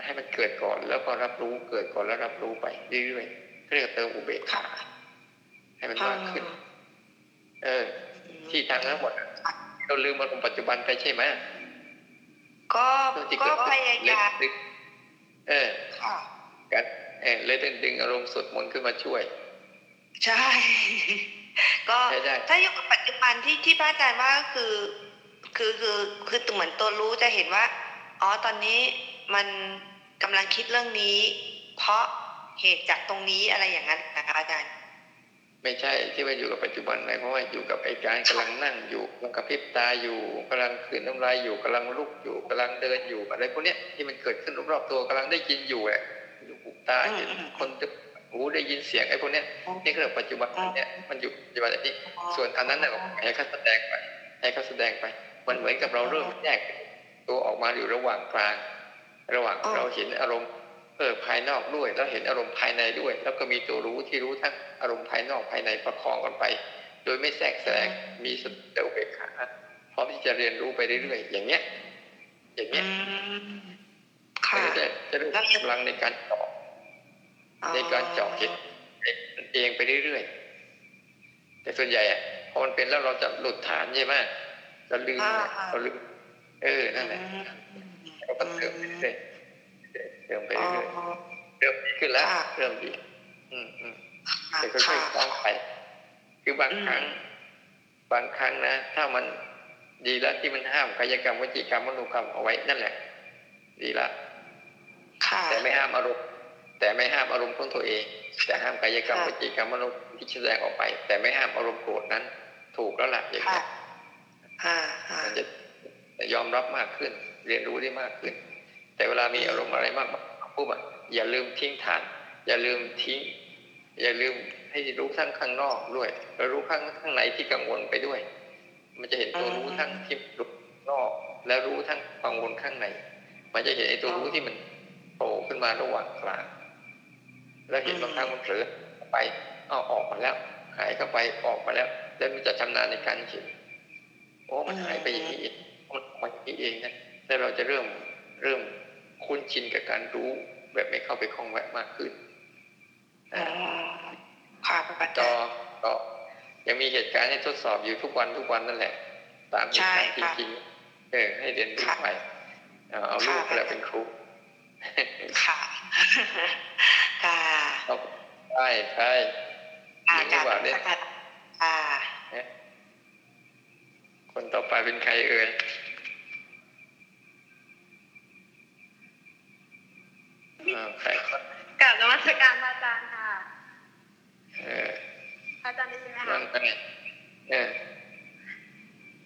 ให้มันเกิดก่อน แล้วก็รับรู้เกิดก่อนแล้วรับรู้ไปเรื่อยๆเรียกว่าเติมอุเบกขาค่ะให้มันมากขึ้น เออ ที่ทางทั้งหมดอะเราลืมอารมณ์ปัจจุบันไปใช่ไหมก็เรื่องที่ก็เกิดพยายามดึงเออค่ะกันเออเลยดึงดึงอารมณ์สวดมนต์ขึ้นมาช่วย ใช่ ก็ใช่ใช่ถ้าอยู่กับปัจจุบันที่ที่พระอาจารย์ว่าก็คือ คือคือคือเหมือนตัวรู้จะเห็นว่า อ๋อตอนนี้มันกำลังคิดเรื่องนี้ เพราะเหตุจากตรงนี้อะไรอย่างนั้นนะคะอาจารย์ ไม่ใช่ที่ว่าอยู่กับปัจจุบันหมายความว่าอยู่กับไอ้การกำลังนั่งอยู่กำลังกระพริบตาอยู่กำลังคืนน้ำลายอยู่กำลังลุกอยู่กำลังเดินอยู่อะไรพวกเนี้ยที่มันเกิดขึ้นรอบๆตัวกำลังได้ยินอยู่แหละอยู่หูตาเห็นอืมอืมคน หูได้ยินเสียงไอ้พวกเนี้ยนี่คือปัจจุบันเนี่ยมันอยู่ปัจจุบันนี้ส่วนอันนั้นน่ะให้เขาแสดงไปให้เขาแสดงไป มันเหมือนกับเราเริ่มแยกตัวออกมาอยู่ระหว่างกลาง ระหว่างอ๋อเราเห็นอารมณ์เออภายนอกด้วย แล้วเห็นอารมณ์ภายในด้วย แล้วก็มีตัวรู้ที่รู้ทั้งอารมณ์ภายนอกภายในประคองกันไป โดยไม่แทรกแซงมีสติอุเบกขาพร้อมที่จะเรียนรู้ไปเรื่อยๆอย่างเงี้ย อย่างอืเงี้ยมค่ะมันจะจะได้แล้วยังกำลังในการเจาะ ในการเจาะเห็นเองไปเรื่อยๆแต่ส่วนใหญ่อะพอมันเป็นแล้วเราจะหลุดฐานใช่ไหมเราลืมอ่าอะอ่าเราลืมเออนั่นแหละเราก็เติมไปเรื่อยๆเติมไปอ๋อเรื่อยๆเริ่มดีขึ้นแล้วค่ะเริ่มดี อืมอืมค่ะแต่ค่อยๆคล้องไปคือบางอืมครั้ง บางครั้งนะถ้ามันดีแล้วที่มันห้ามกายกรรมวจีกรรมมโนกรรมเอาไว้นั่นแหละ ดีละค่ะแต่ไม่ห้ามอารมณ์ แต่ไม่ห้ามอารมณ์ของตัวเอง แต่ห้ามกายกรรมค่ะวจีกรรมมโนที่แสดงออกไป แต่ไม่ห้ามอารมณ์โกรธนั้น ถูกแล้วล่ะอย่างค่ะนี้ยอ่าอ่ามันจะยอมรับมากขึ้น เรียนรู้ได้มากขึ้น แต่เวลามีอารมณ์อะไรมากๆปุ๊บอะอย่าลืมทิ้งฐาน อย่าลืมทิ้ง อย่าลืมให้รู้ทั้งข้างนอกด้วยแล้วรู้ข้างข้างในที่กังวลไปด้วย มันจะเห็นตัวรู้ทั้งที่รู้นอก แล้วรู้ทั้งกังวลข้างใน มันจะเห็นไอ้ตัวรู้ที่มันโผล่ขึ้นมาระหว่างกลาง แล้วเห็นบางครั้งมันเผลอไปเอาออกมาแล้ว หายเข้าไปออกมาแล้ว แล้วมันจะชำนาญในการเห็นโอ้มันหายไปอย่างนี้เองมันออกมาอย่างนี้เองนะแล้วเราจะเริ่มเริ่มคุ้นชินกับการรู้แบบไม่เข้าไปคล้องแวะมากขึ้นอ๋ออ่าค่ะพระอาก็จารย์ก็ยังมีเหตุการณ์ให้ทดสอบอยู่ทุกวันทุกวันนั่นแหละ ตามเหตุการณ์ใช่จค่ะริงๆเออ ให้เรียนรู้ค่ะไปเอาเอาลูกค่ะแล้วเป็นครูค่ะ ค่ะเอาใช่ใช่อาหญิงหรือเปล่าจารย์เนี่ยค่ะอ่าคนต่อไปเป็นใครเอ่ยอ่าใครคนกราบนมัสการพระอาจารย์ค่ะเออพระอาจารย์ได้ยินไหมนั่คะงไงเออ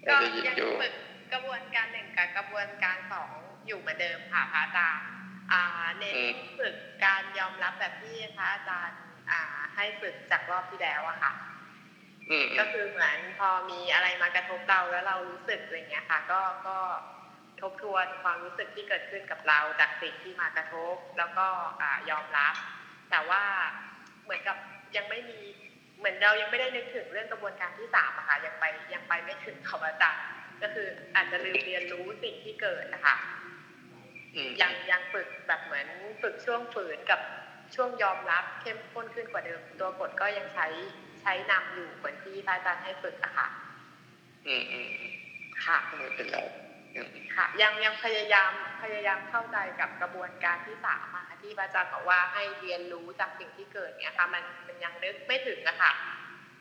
ก็ได้ยินยังอยู่ฝึกกระบวนการหนึ่งกับกระบวนการสองอยู่เหมือนเดิมค่ะพระอาจารย์อ่า เน้นฝึกการยอมรับแบบที่พระอาจารย์อ่าให้ฝึกจากรอบที่แล้วอะค่ะอืมอืก็มคือเหมือนพอมีอะไรมากระทบเราแล้วเรารู้สึกอะไรเงี้ยค่ะ ก็ก็ทบทวนความรู้สึกที่เกิดขึ้นกับเราจากสิ่งที่มากระทบ แล้วก็อ่ายอมรับ แต่ว่าเหมือนกับยังไม่มีเหมือนเรายังไม่ได้นึกถึงเรื่องกระบวนการที่สามอะค่ะยังไปยังไปไม่ถึงขอบอาจารย์ก็คืออาจจะลืมเรียนรู้สิ่งที่เกิดนะคะอืม ยังยังฝึกแบบเหมือนฝึกช่วงฝืนกับช่วงยอมรับเข้มข้นขึ้นกว่าเดิม ตัวกฎก็ยังใช้ใช้นำอยู่เหมือนที่พระอาจารย์ให้ฝึกอะค่ะ อืมอืมอืมค่ะไม่เป็นไรอืมค่ะ ยังยังพยายามพยายามเข้าใจกับกระบวนการที่สามอะค่ะที่พระอาจารย์บอกว่าให้เรียนรู้จากสิ่งที่เกิดเนี่ยค่ะมันมันยังนึกไม่ถึงอะค่ะ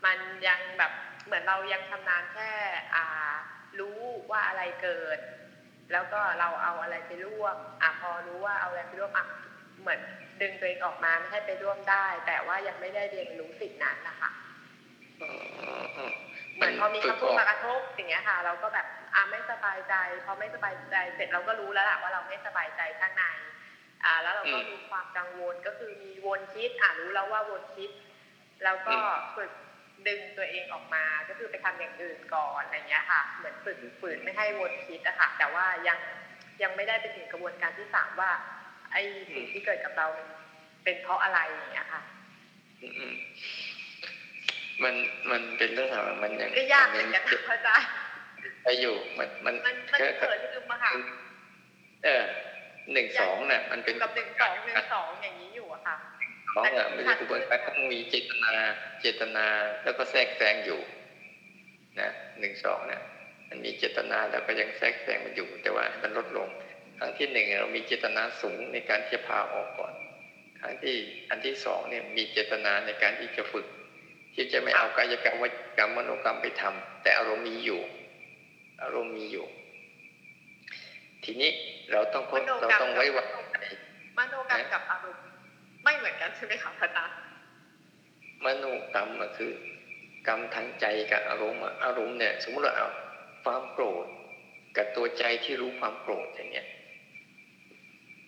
มันยังแบบเหมือนเรายังชำนาญแค่อ่ารู้ว่าอะไรเกิด แล้วก็เราเอาอะไรไปร่วมอะพอรู้ว่าเอาอะไรไปร่วมอะเหมือนดึงตัวเองออกมาไม่ให้ไปร่วมได้ แต่ว่ายังไม่ได้เรียนรู้สิ่งนั้นนะคะอ๋ออ๋อเหมือนพอมีฝึกคำพูดออกมากระทบอย่างเงี้ยค่ะ เราก็แบบอะไม่สบายใจพอไม่สบายใจเสร็จเราก็รู้แล้วแหละว่าเราไม่สบายใจข้างใน อ่า แล้วเราก็มีความกังวลก็คือมีวนคิด อ่ารู้แล้วว่าวนคิด แล้วก็ฝึก ดึงตัวเองออกมาก็คือไปทำอย่างอื่นก่อนอะไรเงี้ยค่ะ เหมือนฝึกฝืนไม่ให้วนคิดอะค่ะ แต่ว่ายังยังไม่ได้ไปถึงกระบวนการที่สามว่า ไอ้สิ่งที่เกิดกับเรามันเป็นเพราะอะไรอย่างเงี้ยค่ะอืมมันมันเป็นเรื่องของมันยังก็ยากเหมือนกันมัค่ะพระอาจารย์ไปอยู่มันมันมันมันก็เกิดลืมอะค่ะเออหนึ่งสองเนี่ยมันเป็นกับหนึ่งสองหนึ่งสองอย่างนี้อยู่อะค่ะ ของอะมันเป็นกระบวนกาต้องมีเจตนา เจตนาแล้วก็แทรกแซงอยู่นะหนึ่งสองเนี่ยมันมีเจตนาแล้วก็ยังแทรกแซงมันอยู่ แต่ว่ามันลดลงครั้งที่หนึ่งเรามีเจตนาสูงในการที่จะพาออกก่อน ครั้งที่อันที่สองเนี่ยมีเจตนาในการที่จะฝึก ที่จะไม่เอากายกรรมวจีกรรมมโนกรรมไปทำแต่อารมณ์มีอยู่ อารมณ์มีอยู่ ทีนี้เราต้องพบมโนเราต้องไว้วางใจมโนกรรมกับอารมณ์ ไม่เหมือนกันใช่ไหมคะพระอาจารย์มโนกรรมก็คือ กรรมทางใจกับอารมณ์อะอารมณ์เนี่ย สมมติว่าเอาความโกรธกับตัวใจที่รู้ความโกรธอย่างเงี้ย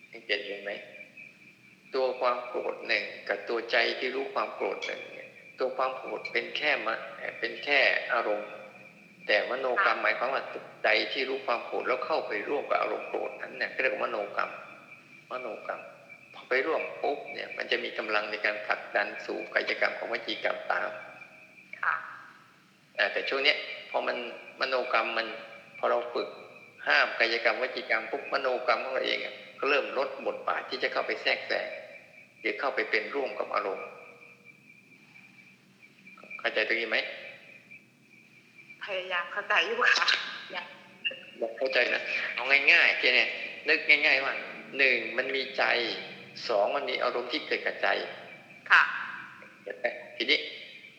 ให้เห็นเห็นไหมตัวความโกรธหนึ่งกับตัวใจที่รู้ความโกรธหนึ่งเนี่ย ตัวความโกรธเป็นแค่มะเป็นแค่อารมณ์ แต่มโนกรรมหมายความว่าใจที่รู้ความโกรธแล้วเข้าไปร่วมกับอารมณ์โกรธนั้นเนี่ยเรียกว่ามโนกรรม มโนกรรมพอ ไปร่วมปุ๊บเนี่ยมันจะมีกำลังในการผลักดันสู่กายกรรมของวจีกรรมตามค่ะอ่าแต่ช่วงเนี้ยพอมันมโนกรรมมันพอเราฝึกห้ามกายกรรมวจีกรรมปุ๊บมโนกรรมของเราเองอะก็เริ่มลดบทบาทที่จะเข้าไปแทรกแซงหรือเข้าไปเป็นร่วมกับอารมณ์เข้าใจตรงนี้ไหมพยายามเข้าใจอยู่ค่ะอยากเข้าใจนะเอาง่ายๆแค่เนี้ยนึกง่าย ๆ ว่าหนึ่งมันมีใจ สองมันมีอารมณ์ที่เกิดกับใจค่ะเห็นไหมทีนี้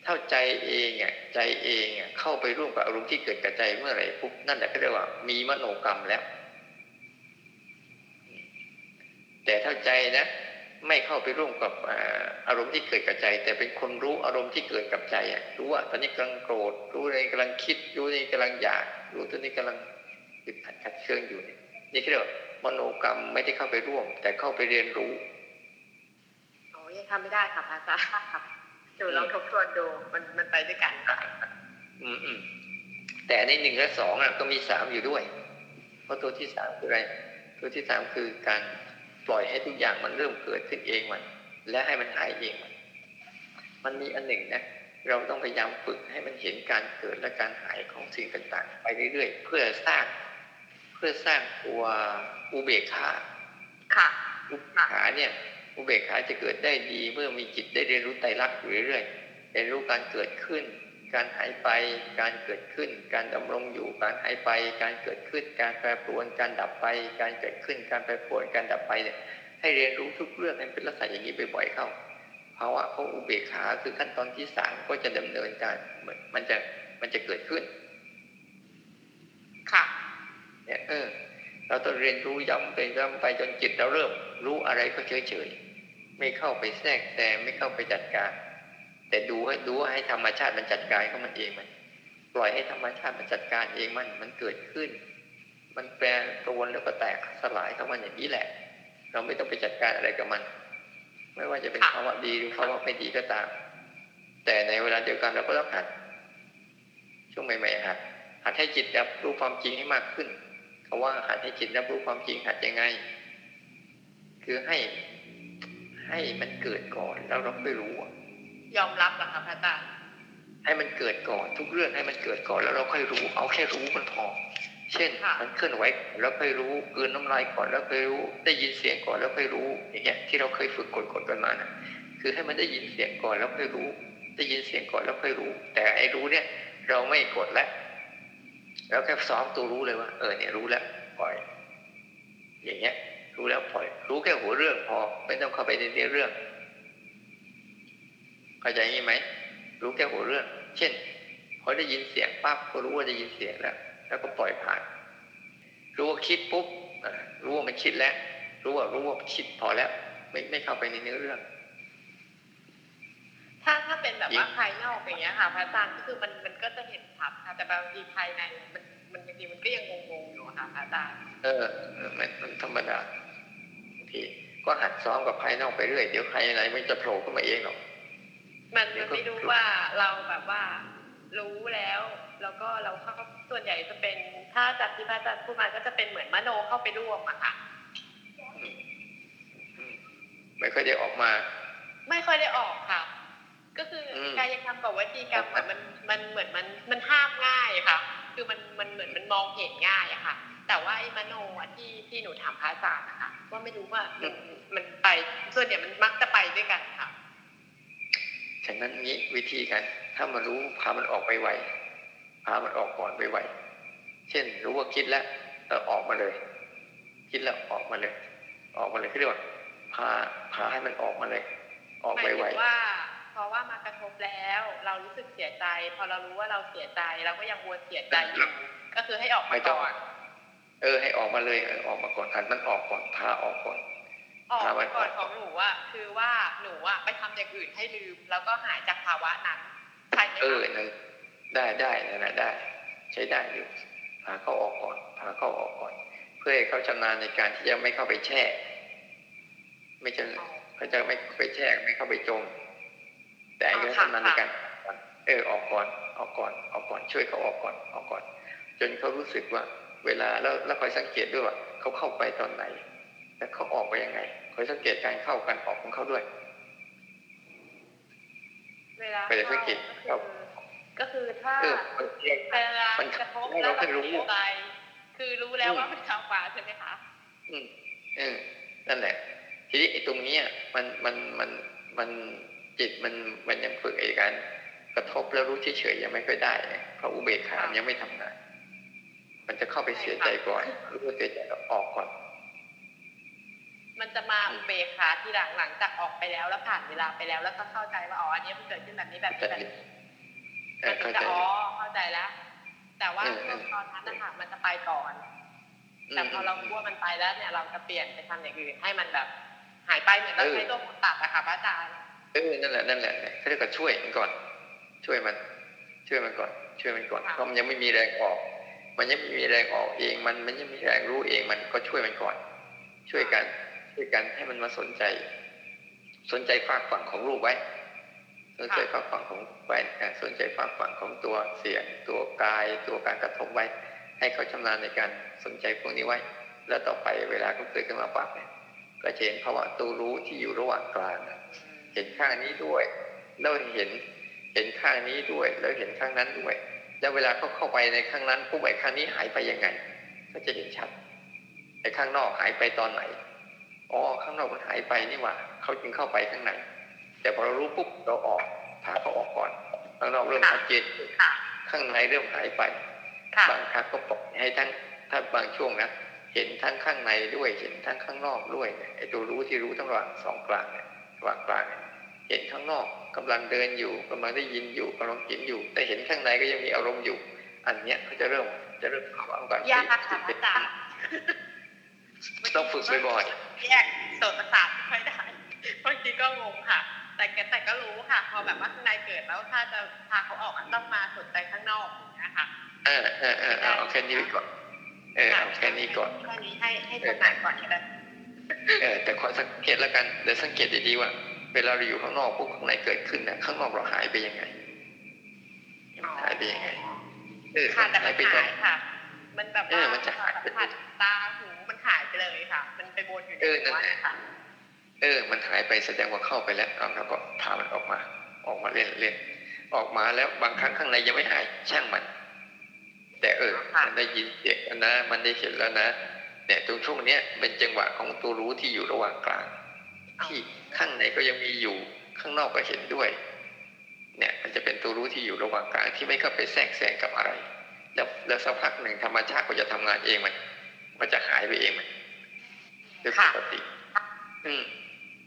เท่าใจเองอะใจเองอะเข้าไปร่วมกับอารมณ์ที่เกิดกับใจเมื่อไหร่ปุ๊บนั่นแหละก็เรียกว่ามีมโนกรรมแล้ว แต่เท่าใจนะ ไม่เข้าไปร่วมกับอ่าอารมณ์ที่เกิดกับใจ แต่เป็นคนรู้อารมณ์ที่เกิดกับใจอะรู้ว่าตอนนี้กำลังโกรธรู้ในกำลังคิด รู้ในกำลังอยาก รู้ตอนนี้กำลังติดขัดขัดเคืองอยู่เนี่ยนี่เรียกว่า มโนกรรมไม่ได้เข้าไปร่วม แต่เข้าไปเรียนรู้โอ้ยังทำไม่ได้ค่ะพระอาจารย์ค่ะเดี๋ยวลองทบทวนดูมันมันไปด้วยกันค่ะอืมอืมแต่ในหนึ่งและสองอะก็มีสามอยู่ด้วย เพราะตัวที่สามคืออะไร ตัวที่สามคือการปล่อยให้ทุกอย่างมันเริ่มเกิดขึ้นเองมันและให้มันหายเองมันมันมีอันหนึ่งนะเราต้องพยายามฝึกให้มันเห็นการเกิดและการหายของสิ่งต่างๆ ไปเรื่อยๆ เพื่อสร้าง เพื่อสร้างตัวอุเบกขาค่ะอุเบกขาเนี่ย อุเบกขาจะเกิดได้ดี เมื่อมีจิตได้เรียนรู้ไตรลักษณ์อยู่เรื่อยๆเรียนรู้การเกิดขึ้น การหายไป การเกิดขึ้น การดำรงอยู่ การหายไป การเกิดขึ้น การแปรปรวน การดับไป การเกิดขึ้น การแปรปรวน การดับไปเนี่ย ให้เรียนรู้ทุกเรื่องให้เป็นลักษณะอย่างนี้บ่อยๆเข้าภาวะของอุเบกขาคือขั้นตอนที่สามก็จะดำเนินการมันจะมันจะเกิดขึ้น ค่ะ เนี่ยเออ เราต้องเรียนรู้ย้ำไปย้ำไปจนจิตเราเริ่ม รู้อะไรก็เฉยเฉยๆไม่เข้าไปแทรกแซงไม่เข้าไปจัดการ แต่ดูให้ดูว่าให้ธรรมชาติมันจัดการของมันเองมัน ปล่อยให้ธรรมชาติมันจัดการเองมันมันเกิดขึ้น มันแปรปรวนแล้วก็แตกสลายของมันอย่างนี้แหละ เราไม่ต้องไปจัดการอะไรกับมัน ไม่ว่าจะเป็นค่ะภาวะดีหรือภาวะไม่ดีก็ตาม แต่ในเวลาเดียวกันเราก็ต้องหัดช่วงใหม่ๆหัดหัดให้จิตรับรู้ความจริงให้มากขึ้น เขาว่าหัดให้จิตรับรู้ความจริงหัดยังไง คือให้ให้มันเกิดก่อนแล้วเราค่อยรู้อะยอมรับเหรอคะพระอาจารย์ให้มันเกิดก่อน ทุกเรื่องให้มันเกิดก่อนแล้วเราค่อยรู้ เอาแค่รู้มันพอเช่นค่ะมันเคลื่อนไหวก่อนแล้วค่อยรู้กลืนน้ำลายก่อนแล้วค่อยรู้ ได้ยินเสียงก่อนแล้วค่อยรู้ อย่างเงี้ยที่เราเคยฝึกกดกดกันมานะคือให้มันได้ยินเสียงก่อนแล้วค่อยรู้ ได้ยินเสียงก่อนแล้วค่อยรู้ แต่ไอ้รู้เนี่ย เราไม่กดแล้ว เราแค่ซ้อมตัวรู้เลยว่าเออเนี่ยรู้แล้วปล่อย อย่างเงี้ย รู้แล้วปล่อย รู้แค่หัวเรื่องพอไม่ต้องเข้าไปในเนื้อเรื่องเข้าใจงี้ไหมรู้แค่หัวเรื่อง เช่นพอได้ยินเสียงปั๊บก็รู้ว่าได้ยินเสียงแล้ว แล้วก็ปล่อยผ่าน รู้ว่าคิดปุ๊บรู้ว่ามันคิดแล้ว รู้ว่ารู้ว่าคิดพอแล้ว ไม่ไม่เข้าไปในเนื้อเรื่อง ถ้าถ้าเป็นแบบอีกว่าภายนอกอย่างเงี้ยค่ะ พระอาจารย์ก็คือมันมันก็จะเห็นชัดค่ะแต่บางทีภายในมันมันบางทีมันก็ยังงงๆอยู่อะค่ะพระอาจารย์เออเออมันมันธรรมดาบางทีก็หัดซ้อมกับภายนอกไปเรื่อยเดี๋ยวใครอะไรมันจะโผล่ขึ้นมาเองหรอกมันมันไม่รู้ว่าเราแบบว่า รู้แล้ว แล้วก็เราเข้าส่วนใหญ่จะเป็นถ้าจากที่พระอาจารย์พูดมาก็จะเป็นเหมือนมโนเข้าไปร่วมอะค่ะอืมอืมไม่ค่อยได้ออกมา ไม่ค่อยได้ออกค่ะ ก็คืออมกายกรรมกับวจีกรรมอะมันมันเหมือนมันมันห้ามง่ายค่ะ คือมันมันเหมือนมันมองเห็นง่ายอะค่ะ แต่ว่าไอ้มโนอะที่ที่หนูถามพระอาจารย์นะคะว่าไม่รู้ว่ามันมันไปส่วนใหญ่มันมักจะไปด้วยกันค่ะฉะนั้นงี้วิธีการถ้ามันรู้พามันออกไปไวพามันออกก่อนไปไวเช่น รู้ว่าคิดแล้วเออออกมาเลย คิดแล้วออกมาเลย ออกมาเลยคือเรียกว่าพาพาให้มันออกมาเลย ออกหมายไปถึไวงว่าเพ ราะว่ามากระทบแล้ว เรารู้สึกเสียใจ พอเรารู้ว่าเราเสียใจเราก็ยังวนเสียใจอยู่ก็คือให้ออกมาไม่ต้องก่อนเออ ให้ออกมาเลยเออออกมาก่อนหันมันออกก่อนพาออกก่อนออกพามัมานก่อนของหนูอะคือว่าหนูอะไปทำอย่างอื่นให้ลืม แล้วก็หายจากภาวะนั้นใช่ไหมเออคะนั่นได้ได้นั่นแหละได้ ใช้ได้อยู่พาเข้าออกก่อนพาเข้าออกก่อน เพื่อให้เขาชำนาญในการที่จะไม่เข้าไปแช่ ไม่จะเขาจะไม่ไปแช่ไม่เข้าไปจม แต่อันนี้ชำนาญในการเออออกก่อนออกก่อนออกก่อนช่วยเขาออกก่อนออกก่อน จนเขารู้สึกว่า เวลาแล้วแล้วคอยสังเกตด้วยว่าเขาเข้าไปตอนไหน แล้วเขาออกไปยังไงคอยสังเกตการเข้ากันออกของเขาด้วยเวลาไปสังเกตเข้าก็คือก็คือถ้าเออมันเทียบเวลามันกระทบให้แล้วเราเราให้รู้เสียใจคือรู้แล้วอืมว่ามันเข้ามาใช่ไหมคะอืมเออนั่นแหละ ทีนี้ไอ้ตรงเนี้ยมันมันมันมัน จิตมันมันยังฝึกไอ้การกระทบแล้วรู้เฉยๆยังไม่ค่อยได้ไงเพราะอุเบกขามันยังไม่ทำงาน มันจะเข้าไปเสียใจก่อนรู้ว่าเสียใจแล้วออกก่อน มันจะมาอุเบกขาทีหลังหลังจากออกไปแล้วแล้วผ่านเวลาไปแล้วแล้วก็เข้าใจว่าอ๋ออันนี้มันเกิดขึ้นแบบนี้แบบนี้แบบนี้เอมัอนถึเข้างจะใจอ๋อเข้าใจแล้วแต่ว่าเออเออตอนนั้นนะคะมันจะไปก่อน แต่พอเรารู้ว่ามันไปแล้วเนี่ยเราจะเปลี่ยนไปทำอย่างอื่นให้มันแบบหายไปเหมือนเราใช้ตัวหมุนตัดอะค่ะพระอาจารย์ เออนั่นแหละนั่นแหละเขาเรียกว่าช่วยมันก่อน ช่วยมัน ช่วยมันก่อน ช่วยมันก่อนเพราะมันยังไม่มีแรงออก มันยังไม่มีแรงออกเอง มันมันยังไม่มีแรงรู้เองมันก็ช่วยมันก่อน ช่วยกันช่วยกันให้มันมาสนใจ สนใจฝากฝั่งของรูปไว้ สนใจฝากฝั่งของไว้สนใจฝากฝั่งของตัวเสียง ตัวกาย ตัวการกระทบไว้ ให้เขาชำนาญในการสนใจพวกนี้ไว้ แล้วต่อไปเวลาเขาเกิดขึ้นมาปั๊บเนี่ยก็จะเห็นภาวะตัวรู้ที่อยู่ระหว่างกลางนะ เห็นข้างนี้ด้วย แล้วเห็นเห็นข้างนี้ด้วย แล้วเห็นข้างนั้นด้วย แล้วเวลาเขาเข้าไปในข้างนั้นปุ๊บไอ้ข้างนี้หายไปยังไง ก็จะเห็นชัดไอ้ข้างนอกหายไปตอนไหนอ๋อข้างนอกมันหายไปนี่หว่าเขาจึงเข้าไปข้างในแต่พอเรารู้ปุ๊บเราออกพาเขาออกก่อนข้างนอกเริ่มชัดเจนค่ะข้างในเริ่มหายไปค่ะบางครั้งก็ปล่อยให้ทั้งถ้าบางช่วงนะเห็นทั้งข้างในด้วยเห็นทั้งข้างนอกด้วยเนี่ยไอ้ตัวรู้ที่รู้ทั้งระหว่างสองกลางเนี่ยระห ว่างกลางเนี่ยเห็นข้างนอกกำลังเดินอยู่กำลังได้ยินอยู่กำลังเห็นอยู่ แต่เห็นข้างในก็ยังมีอารมณ์อยู่ อันเนี้ยเขาจะเริ่มจะเริ่มเข้าอาการยากค่ะที่พเป็ระนอาจารย์ต้องฝึกบ่อยแยกโสตประสาทไม่ค่อยได้บางทีก็งงค่ะ แต่ก็แต่ก็รู้ค่ะ พอแบบว่าข้างในเกิดแล้วถ้าจะพาเขาออกอะต้องมาสนใจข้างนอกอย่างเงี้ยค่ะๆเออเออเออเอาเอาแค่นี้ไว้ก่อนเออเอาแค่นี้ก่อนแค่นี้ให้ให้ถนัดก่อนก็ได้ เออแต่คอยสังเกตแล้วกันเดี๋ยวสังเกตดีๆว่า เวลาเราอยู่ข้างนอกปุ๊บข้างในเกิดขึ้นนะข้างนอกเราหายไปยังไงมันหายไปยังไงเออค่ะแต่มันหายไปตอนหายค่ะ มันแบบเอว่าอมันจะหายไปสัมผัสตาหูมันหายไปเลยค่ะ มันไปวนอยู่ในเออหัวนั่นแหละนะคะเออ มันหายไปแสดงว่าเข้าไปแล้วเอาแล้วก็พามันออกมา ออกมาเล่นเล่นออกมาแล้วบางครั้งข้างในยังไม่หาย ช่างมัน แต่เออ มันได้ยินเสียงแล้วนะ มันได้เห็นแล้วนะ เนี่ยตรงช่วงเนี้ยเป็นจังหวะของตัวรู้ที่อยู่ระหว่างกลาง ที่ข้างในก็ยังมีอยู่ข้างนอกก็เห็นด้วยเนี่ยมันจะเป็นตัวรู้ที่อยู่ระหว่างกลางที่ไม่เข้าไปแทรกแซงกับอะไร แล้วแล้วสักพักหนึ่งธรรมชาติก็จะทำงานเองมันมันจะหายไปเองมันด้วยปกติ อืม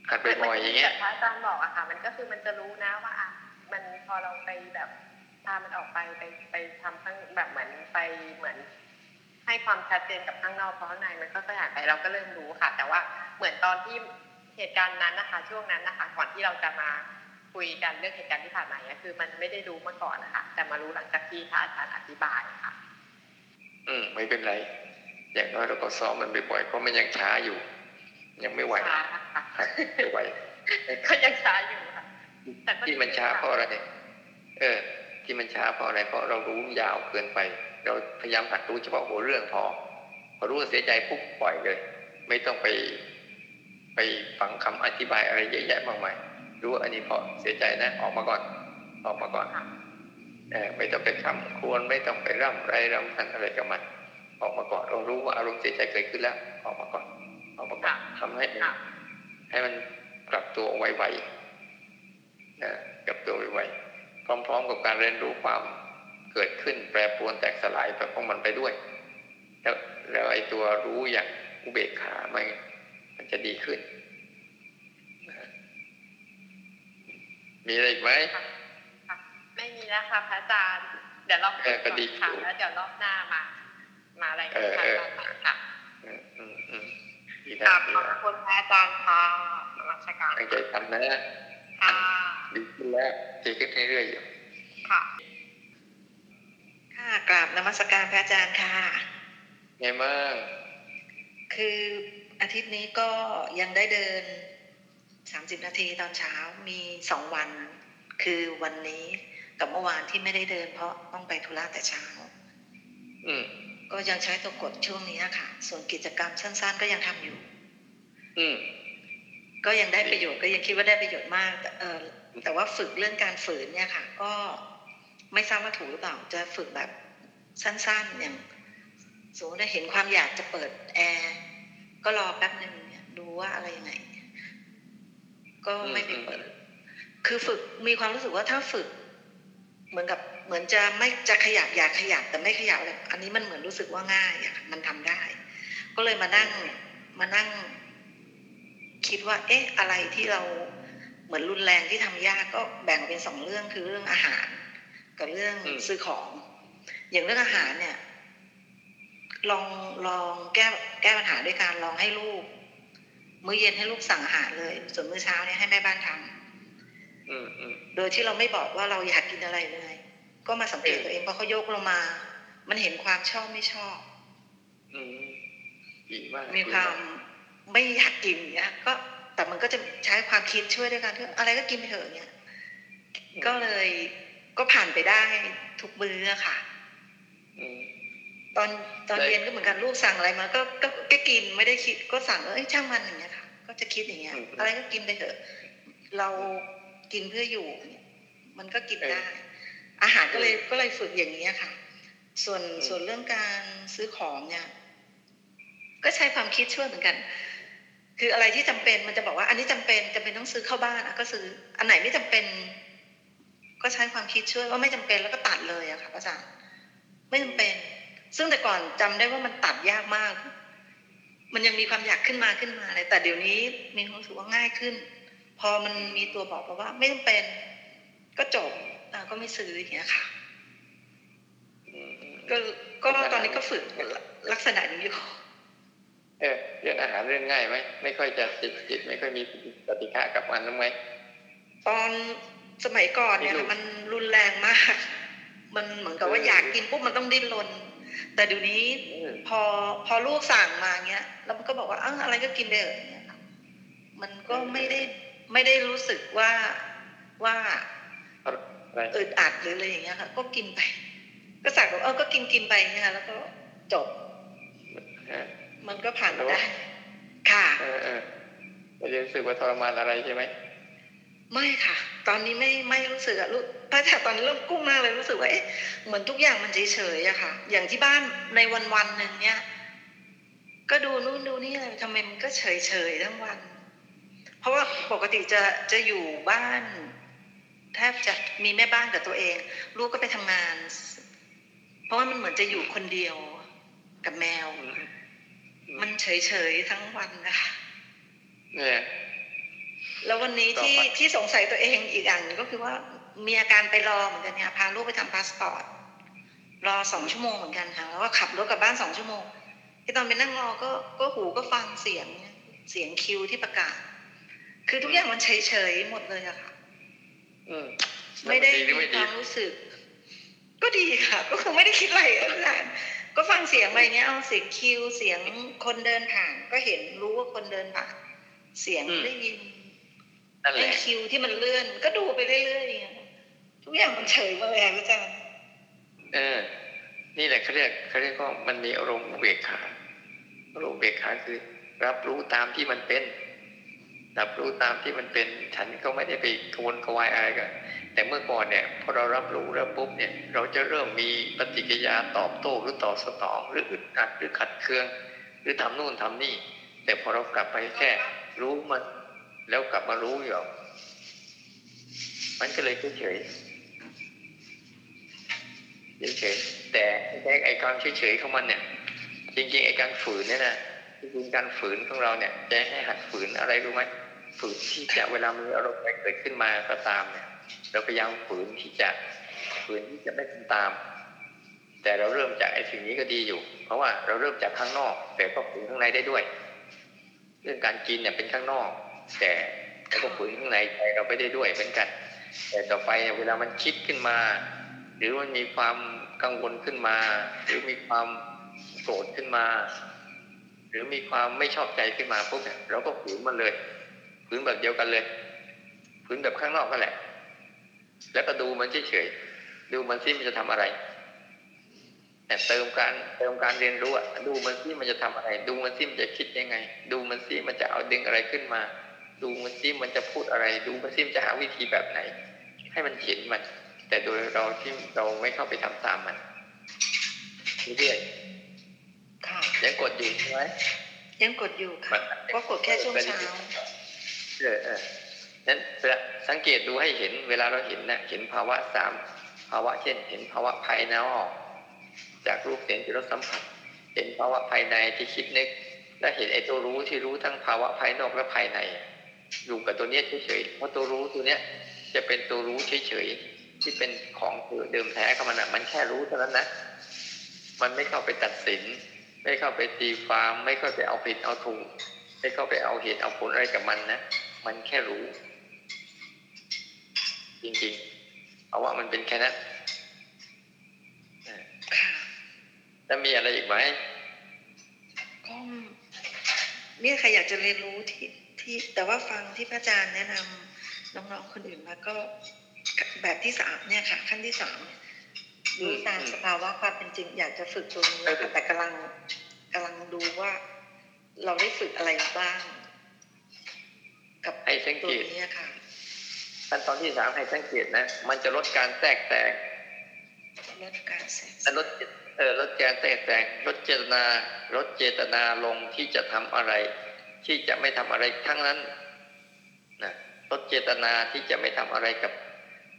หัดบ่อยๆอย่างเงี้ยแต่พระอาจารย์บอกอะค่ะ มันก็คือมันจะรู้นะว่าอะมันพอเราไปแบบพามันออกไปไปไปทำข้างแบบเหมือนไปเหมือน ให้ความชัดเจนกับข้างนอกเพราะข้างในมันก็ค่อยหายไปเราก็เริ่มรู้ค่ะ แต่ว่าเหมือนตอนที่เหตุการณ์นั้นนะคะ ช่วงนั้นนะคะ ก่อนที่เราจะมาคุยกันเรื่องเหตุการณ์ที่ผ่านมาเนี่ยคือ มันไม่ได้รู้มาก่อนนะคะแต่มารู้หลังจากที่พระอาจารย์อธิบายค่ะ อืม ไม่เป็นไร อย่างน้อยเราก็ซ้อมมันบ่อยๆเพราะมันยังช้าอยู่ ยังไม่ไหวช้าค่ะหัดไม่ไหวก็ยังช้าอยู่ค่ะแต่ก็ที่มันช้าเพราะอะไรเออ ที่มันช้าเพราะอะไรเพราะเรารู้ยาวเกินไป เราพยายามหัดรู้เฉพาะหัวเรื่องพอ พอรู้ว่าเสียใจปุ๊บปล่อยเลย ไม่ต้องไป ไปฟังคำอธิบายอะไรเยอะแยะมากมายรู้ว่าอันนี้เพราะเสียใจนะ ออกมาก่อน ออกมาก่อนค่ะเออไม่ต้องไปคำควรไม่ต้องไปร่ำไรรำพันอะไรกับมันออกมาก่อนเรารู้ว่าอารมณ์เสียใจเกิดขึ้นแล้ว ออกมาก่อน ออกมาก่อนทำให้มันค่ะให้มันกลับตัวไวๆนะกลับตัวไวๆพร้อม ๆ กับการเรียนรู้ความ เกิดขึ้นแปรปรวนแตกสลายไปของมันไปด้วย แล้วแล้วไอ้ตัวรู้อย่างอุเบกขามันมันจะดีขึ้นนะมีอะไรอีกไหมค่ะไม่มีแล้วค่ะพระอาจารย์ เดี๋ยวเราเออก็ดีค่ะอยู่แล้วเดี๋ยวรอบหน้ามา มาอะไรายกันเออค่ะเออตอนหลังค่ะอืมอืมอืมดีกนะราบดีขอบนะคุณพระอาจารย์ค่ะนมัสการตั้งใจทำนะค่ะดีขึ้นแล้วดีขึ้นเรื่อยๆอยู่ค่ะค่ะ กราบนมัสการพระอาจารย์ค่ะไงบ้างคืออาทิตย์นี้ก็ยังได้เดิน30นาทีตอนเช้ามีสองวัน คือวันนี้กับเมื่อวานที่ไม่ได้เดิน เพราะต้องไปธุระแต่เช้าอืมก็ยังใช้ตัวกดช่วงนี้ค่ะ ส่วนกิจกรรมสั้น ๆ ก็ยังทำอยู่อืมก็ยังได้ประโยชน์ก็ยังคิดว่าได้ประโยชน์มาก แต่เออแต่ว่าฝึกเรื่องการฝืนเนี่ยค่ะ ก็ไม่ทราบว่าถูกหรือเปล่าจะฝึกแบบ สั้นๆอย่างสมมติว่าเห็นความอยากจะเปิดแอร์ก็รอแป๊บหนึ่งเนี่ยดูว่าอะไรยังไงก็ไม่ไปเปิด คือฝึกมีความรู้สึกว่าถ้าฝึก เหมือนกับเหมือนจะไม่จะขยับอยากขยับแต่ไม่ขยับเลยอันนี้มันเหมือนรู้สึกว่าง่ายอะค่ะมันทำได้ ก็เลยมานั่งมานั่ง คิดว่า เอ๊ะ อะไรที่เราเหมือนรุนแรงที่ทำยากก็แบ่งเป็นสองเรื่องคือเรื่องอาหาร กับเรื่องอืมซื้อของ อย่างเรื่องอาหารเนี่ย ลองลองแก้แก้ปัญหาด้วยการลองให้ลูก มื้อเย็นให้ลูกสั่งอาหารเลย ส่วนมื้อเช้าเนี่ยให้แม่บ้านทำอืมอืมโดยที่เราไม่บอกว่าเราอยากกินอะไรเลย ก็มาสังเกตตัวเองพอเขายกลงมา มันเห็นความชอบไม่ชอบอืมดีมากมีความไม่อยากกินเนี้ยก็แต่มันก็จะใช้ความคิดช่วยด้วยกันที่อะไรก็กินไปเถอะเนี้ยก็เลยก็ผ่านไปได้ทุกมื้ออะค่ะอืม ตอนตอนได้เย็นก็เหมือนกันลูกสั่งอะไรมา ก็ก็ก็กินไม่ได้คิดก็สั่งเอ้ยช่างมันอย่างเงี้ยค่ะ ก็จะคิดอย่างเงี้ย อะไรก็กินไปเถอะ เรากินเพื่ออยู่เนี่ยมันก็กินได้ อาหารก็เลยก็เลยฝึกอย่างนี้ยค่ะ ส่วนส่วนเรื่องการซื้อของเนี่ย ก็ใช้ความคิดช่วยเหมือนกัน คืออะไรที่จำเป็นมันจะบอกว่า อันนี้จำเป็นจำเป็นต้องซื้อเข้าบ้านอะก็ซื้อ อันไหนไม่จำเป็น ก็ใช้ความคิดช่วยว่าไม่จำเป็นแล้วก็ตัดเลยอะค่ะอาจารย์ ไม่จำเป็น ซึ่งแต่ก่อนจำได้ว่ามันตัดยากมาก มันยังมีความอยากขึ้นมาขึ้นมาเลยแต่เดี๋ยวนี้มีความรู้สึกว่าง่ายขึ้น พอมันมีตัวบอกมาว่า ไม่จำเป็น ก็จบอะก็ไม่ซื้ออย่างเงี้ยค่ะอืมอืมก็ก็ตอนนี้ก็ฝึกลักษณะนี้อยู่เออเรื่องอาหารเรื่องง่ายไหมไม่ค่อยจะติดจิตไม่ค่อยมีปฏิฆะกับมันรู้ไหมตอนสมัยก่อนเนี่ยไม่รู้ค่ะมันรุนแรงมาก มันเหมือนกับว่าเออออยากกินปุ๊บมันต้องดิ้นรนแต่เดี๋ยวนี้อืมพอพอลูกสั่งมาเงี้ย แล้วมันก็บอกว่าเอออะไรก็กินไปเถอะอย่างเงี้ยค่ะมันก็ไม่ได้ไม่ได้รู้สึกว่าว่าอะไรอึดอัดหรืออะไรอย่างเงี้ยค่ะ ก็กินไป ก็สั่งบอกเออก็กินกินไปเงี้ยค่ะแล้วก็จบฮะมันก็ผ่านมาได้ ค่ะเออเออไม่ได้รู้สึกว่าทรมานอะไรใช่ไหมไม่ค่ะ ตอนนี้ไม่ไม่รู้สึกอะรู้แต่แต่ตอนนี้เริ่มกุ้งมากเลยรู้สึกว่าเอ๊ะเหมือนทุกอย่างมันเฉยๆอะค่ะ อย่างที่บ้านในวันวันๆหนึ่งเนี้ยก็ดูนู่นดูนี่อะไรทำไมมันก็เฉยเฉยๆทั้งวัน เพราะว่าปกติจะจะอยู่บ้านแทบจะมีแม่บ้านกับตัวเอง ลูกก็ไปทำงาน เพราะว่ามันเหมือนจะอยู่คนเดียวกับแมว มันเฉยเฉยๆทั้งวันนะคะเนี่ย แล้ววันนี้ที่ต่อไปที่สงสัยตัวเองอีกอย่างหนึ่งก็คือว่ามีอาการไปรอเหมือนกันเนี่ยพาลูกไปทำพาสปอร์ตรอสองชั่วโมงเหมือนกันค่ะแล้วก็ขับรถกลับบ้านสองชั่วโมง ที่ตอนไปนั่งรอก็ก็หูก็ฟังเสียงเสียงคิวที่ประกาศ คือทุกอย่างมันเฉยเฉยๆหมดเลยอะค่ะอืมไม่ได้หรือมีไม่คดีวามรู้สึก ก็ดีค่ะ ก็คือไม่ได้คิดอะไรอาจารย์ก็ฟังเสียงไปเงี้ยเอาเสียงคิวเสียงคนเดินผ่าน ก็เห็นรู้ว่าคนเดินผ่าน เสียงได้ยิน นั่นแหไอ้ละคิวที่มันเลื่อน ก็ดูไปเรื่อยๆอย่างเงี้ยทุกอย่างมันเฉยหมาเลยอะอาจารย์เออ นี่แหละเขาเรียกเขาเรียกว่ามันมีอารมณ์อุเบกขาอารมณ์อุเบกขาคือ รับรู้ตามที่มันเป็นรับรู้ตามที่มันเป็น ฉันก็ไม่ได้ไปกระวนกระวายอะไรกันแต่เมื่อก่อนเนี่ยพอเรารับรู้แล้วปุ๊บเนี่ย เราจะเริ่มมีปฏิกิริยาตอบโต้หรือตอบสนอง หรืออึดอัดหรือขัดเคือง หรือทำนู่นทำนี่ แต่พอเรากลับไปแค่ รู้มัน แล้วกลับมารู้อยู่มันก็เลยเฉยเฉยแต่แไอ้ความเฉยๆของมันเนี่ย จริงๆไอ้การฝืนเนี่ยนะจริงการฝืนของเราเนี่ยจะให้หัดฝืนอะไรรู้ไหมฝืนที่จะเวลามีอารมณ์อะไรเกิดขึ้นมาก็ตามเนี่ย เราพยายามฝืนที่จะฝืนที่จะไม่ทำตาม แต่เราเริ่มจากไอ้สิ่งนี้ก็ดีอยู่ เพราะว่าเราเริ่มจากข้างนอก แต่ก็ฝืนข้างในได้ด้วย เรื่องการกินเนี่ยเป็นข้างนอก แต่เราก็ฝืนข้างในใจเราไปได้ด้วยเหมือนกัน แต่ต่อไปเวลามันคิดขึ้นมา หรือมันมีความกังวลขึ้นมา หรือมีความโกรธขึ้นมา หรือมีความไม่ชอบใจขึ้นมาปุ๊บเนี่ยเราก็ฝืนมันเลยฝืนแบบเดียวกันเลยฝืนแบบข้างนอกก็แหละ แล้วก็ดูมันเฉยๆดูมันซิมันจะทำอะไรแต่เติมการเติมการเรียนรู้อะดูมันซิมันจะทำอะไร ดูมันซิมันจะคิดยังไง ดูมันซิมันจะเอาดึงอะไรขึ้นมา ดูมันซิมันจะพูดอะไร ดูมันซิมันจะหาวิธีแบบไหน ให้มันเห็นมัน แต่โดยเราที่เราไม่เข้าไปทำตามมันเรื่อยค่ะๆยังกดอยู่ใช่ไหมยังกดอยู่ค่ะก็กดแค่ช่วงเช้าเออเออนั้นเวลาสังเกตดูให้เห็น เวลาเราเห็นนะเห็นภาวะสามภาวะเช่น เห็นภาวะภายนอกจากรูปเสียงจิตรสสัมผัส เห็นภาวะภายในที่คิดนึก และเห็นไอ้ตัวรู้ที่รู้ทั้งภาวะภายนอกและภายใน อยู่กับตัวเนี้ยเฉยๆเพราะตัวรู้ตัวเนี้ยจะเป็นตัวรู้เฉยๆที่เป็นของเดิมแท้ของมันอะมันแค่รู้เท่านั้นนะมันไม่เข้าไปตัดสิน ไม่เข้าไปตีความไม่เข้าไปเอาผิดเอาถูกไม่เข้าไปเอาเหตุเอาผลอะไรกับมันนะมันแค่รู้ จริงๆเพราะว่ามันเป็นแค่นั้นเออค่ะแล้วมีอะไรอีกไหมก็เนี่ยค่ะอยากจะเรียนรู้ที่ ที่แต่ว่าฟังที่พระอาจารย์แนะนำน้องๆคนอื่นมาก็แบบที่สามเนี่ยค่ะ ขั้นที่สามเนี่ยรู้ตามสภาวะความเป็นจริง อยากจะฝึกตัวนี้ค่ะแต่กำลังกำลังดูว่า เราได้ฝึกอะไรบ้าง กับให้สังตัเกวตนี้ค่ะขั้นตอนที่สามให้สังเกตนะ มันจะลดการแทรกแซงลดการแสงและลดเออลดการแทรกแซงลดเจตนาลดเจตนาลงที่จะทำอะไร ที่จะไม่ทำอะไรทั้งนั้นนะลดเจตนาที่จะไม่ทำอะไรกับ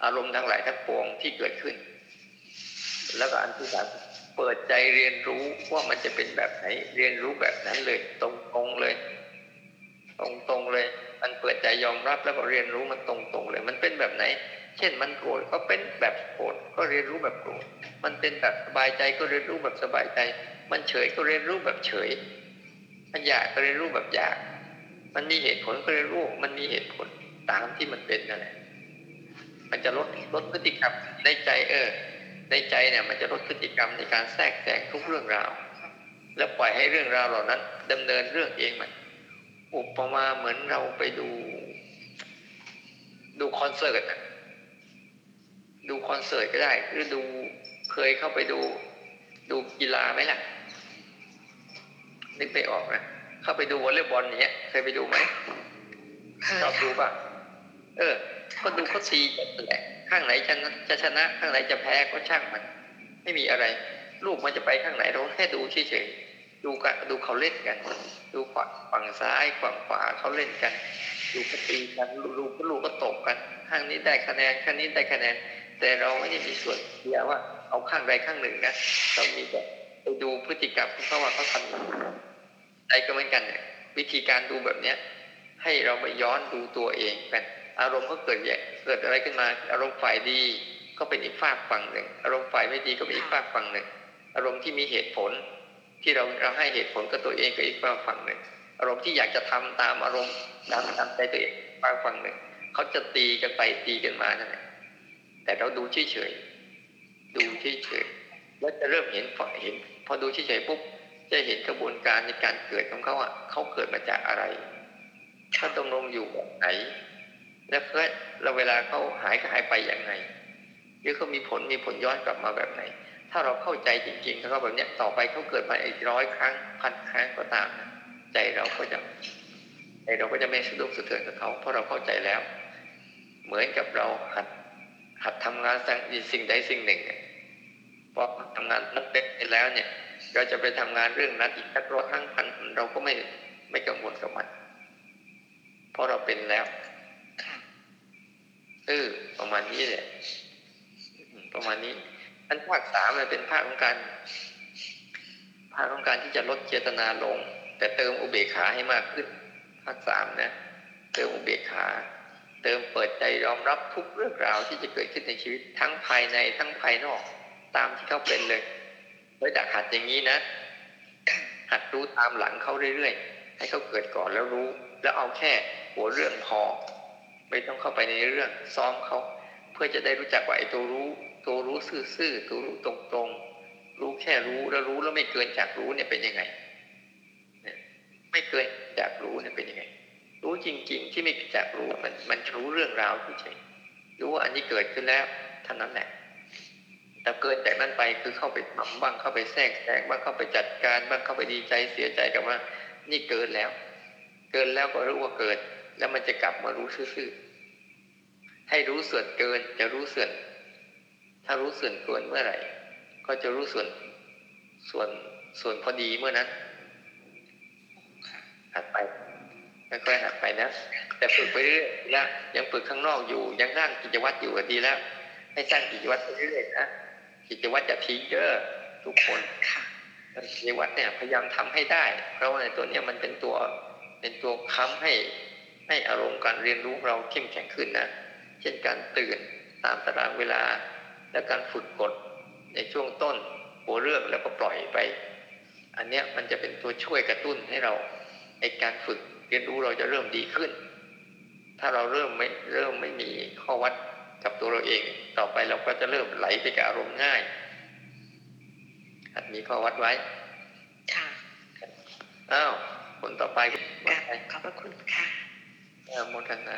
อารมณ์ทั้งหลายทั้งปวงที่เกิดขึ้น แล้วก็อันที่สามเปิดใจเรียนรู้ว่ามันจะเป็นแบบไหน เรียนรู้แบบนั้นเลย ตรงๆเลย ตรงๆเลย มันเปิดใจยอมรับแล้วก็เรียนรู้มันตรงๆเลย มันเป็นแบบไหน เช่นมันโกรธก็เป็นแบบโกรธก็เรียนรู้แบบโกรธมันเป็นแบบสบายใจก็เรียนรู้แบบสบายใจ มันเฉยก็เรียนรู้แบบเฉย มันอยากก็เรียนรู้แบบอยาก มันมีเหตุผลก็เรียนรู้มันมีเหตุผลตามที่มันเป็นนั่นแหละมันจะลดลดพฤติกรรมในใจเออ ในใจเนี่ยมันจะลดพฤติกรรมในการแทรกแซงทุกเรื่องราว แล้วปล่อยให้เรื่องราวเหล่านั้นดำเนินเรื่องเองมันอุปมาเหมือนเราไปดู ดูคอนเสิร์ตอะดูคอนเสิร์ตก็ได้ หรือดูเคยเข้าไปดู ดูกีฬาไหมล่ะ นึกไปออกนะเข้าไปดูวอลเลย์บอลอย่างเงี้ย เคยไปดูไหมเคยชอบดูค่ะป่ะ เออ ก็ดูเขาตีกันแหละข้างไหนชนะจะชนะ ข้างไหนจะแพ้ก็ช่างมัน ไม่มีอะไร ลูกมันจะไปข้างไหนเราแค่ดูเฉยๆดูกันดูเขาเล่นกัน ดูฝั่งฝั่งซ้ายฝั่งขวาเขาเล่นกัน ดูเขาตีกันดูดูก็ลูกก็ตกกันข้างนี้ได้คะแนนข้างนี้ได้คะแนน แต่เราไม่ได้มีส่วนเดียวว่า เอาข้างใดข้างหนึ่งนะเรามีแต่ ไปดูพฤติกรรมเขาว่าเขาทำอย่างไรใดก็เหมือนกันเนี่ยวิธีการดูแบบเนี้ย ให้เราไปย้อนดูตัวเองกันอารมณ์ก็เกิดแยกเกิดอะไรขึ้นมา อารมณ์ฝ่ายดีก็เป็นอีกฝากฝั่งหนึ่ง อารมณ์ฝ่ายไม่ดีก็เป็นอีกฝากฝั่งหนึ่ง อารมณ์ที่มีเหตุผล ที่เราเราให้เหตุผลกับตัวเองก็อีกฝากฝั่งหนึ่ง อารมณ์ที่อยากจะทำตามอารมณ์ตามตามใจตัวเองฝากฝั่งหนึ่งเขาจะตีกันไปตีกันมานั่นแหละแต่เราดูเฉยๆดูเฉยๆแล้วจะเริ่มเห็นฝ่ายเห็น พอดูเฉยๆปุ๊บจะเห็นกระบวนการในการเกิดของเขาอะเขาเกิดมาจากอะไรเขาดำรงอยู่แบบไหน แล้วเพื่อเราเวลาเขาหายก็หายไปอย่างไงหรือเขามีผลมีผลย้อนกลับมาแบบไหน ถ้าเราเข้าใจจริงๆเขาแบบเนี้ยต่อไปเขาเกิดมาอีกร้อยครั้งพันครั้งก็ตาม ใจเราก็จะแต่เราก็จะไม่สะดุกสะเทือนกับเขาเพราะเราเข้าใจแล้ว เหมือนกับเราหัดหัดทำงานสิ่งสิ่งใดสิ่งหนึ่ง พอทำงานนั้นเป็นไปแล้วเนี่ยเราจะไปทำงานเรื่องนั้นอีกสักร้อยครั้งพันเราก็ไม่ไม่กังวลกับมันเพราะเราเป็นแล้วค่ะเออประมาณนี้แหละประมาณนี้อันภาคสามมันเป็นภาคของการภาคของการที่จะลดเจตนาลง แต่เติมอุเบกขาให้มากขึ้น ภาคสามนะ เติมอุเบกขา เติมเปิดใจยอมรับทุกเรื่องราวที่จะเกิดขึ้นในชีวิตทั้งภายในทั้งภายนอก ตามที่เขาเป็นเลยโดยดักหัดอย่างนี้นะหัดรู้ตามหลังเขาเรื่อยๆให้เขาเกิดก่อนแล้วรู้ แล้วเอาแค่หัวเรื่องพอไม่ต้องเข้าไปในเรื่องซ้อมเขาเพื่อจะได้รู้จักว่าไอ้ตัวรู้ ตัวรู้ซื่อๆตัวรู้ตรงๆ รู้แค่รู้แล้วรู้แล้วไม่เกินจากรู้เนี่ยเป็นยังไงไม่เกินจากรู้เนี่ยเป็นยังไง รู้จริง ๆ ที่ไม่จากรู้มันมันรู้เรื่องราวเฉยๆรู้ว่าอันนี้เกิดขึ้นแล้วเท่านั้นแหละ แต่เกินจากนั้นไปคือเข้าไปทำบ้างเข้าไปแทรกแซงบ้างเข้าไปจัดการบ้างเข้าไปดีใจเสียใจกับว่า นี่เกินแล้ว เกินแล้วก็รู้ว่าเกิดแล้วมันจะกลับมารู้ซื่อๆให้รู้ส่วนเกินจะรู้ส่วน ถ้ารู้ส่วนเกินเมื่อไหร่ ก็จะรู้ส่วนส่วนส่วนพอดีเมื่อนั้นหัดไปค่อยๆหัดไปนะแต่ฝึกไปเรื่อยแล้วยังฝึกข้างนอกอยู่ ยังสร้างกิจวัตรอยู่ก็ดีแล้วให้สร้างกิจวัตรไปเรื่อยๆนะ กิจวัตรจะทิ้งเยอะทุกคนค่ะกิจวัตรเนี่ยพยายามทำให้ได้ เพราะว่าในตัวเนี้ยมันเป็นตัวเป็นตัวค้ำให้ให้อารมณ์การเรียนรู้เราเข้มแข็งขึ้นนะเช่นการตื่นตามตารางเวลา และการฝึกกดในช่วงต้นหัวเรื่องแล้วก็ปล่อยไป อันเนี้ยมันจะเป็นตัวช่วยกระตุ้นให้เราไอการฝึกเรียนรู้เราจะเริ่มดีขึ้น ถ้าเราเริ่มไม่เริ่มไม่มีข้อวัด กับตัวเราเอง ต่อไปเราก็จะเริ่มไหลไปกับอารมณ์ง่ายหัดมีข้อวัดไว้ ค่ะ อ้าว คนต่อไปกราบขอบพระคุณค่ะเออโมทนา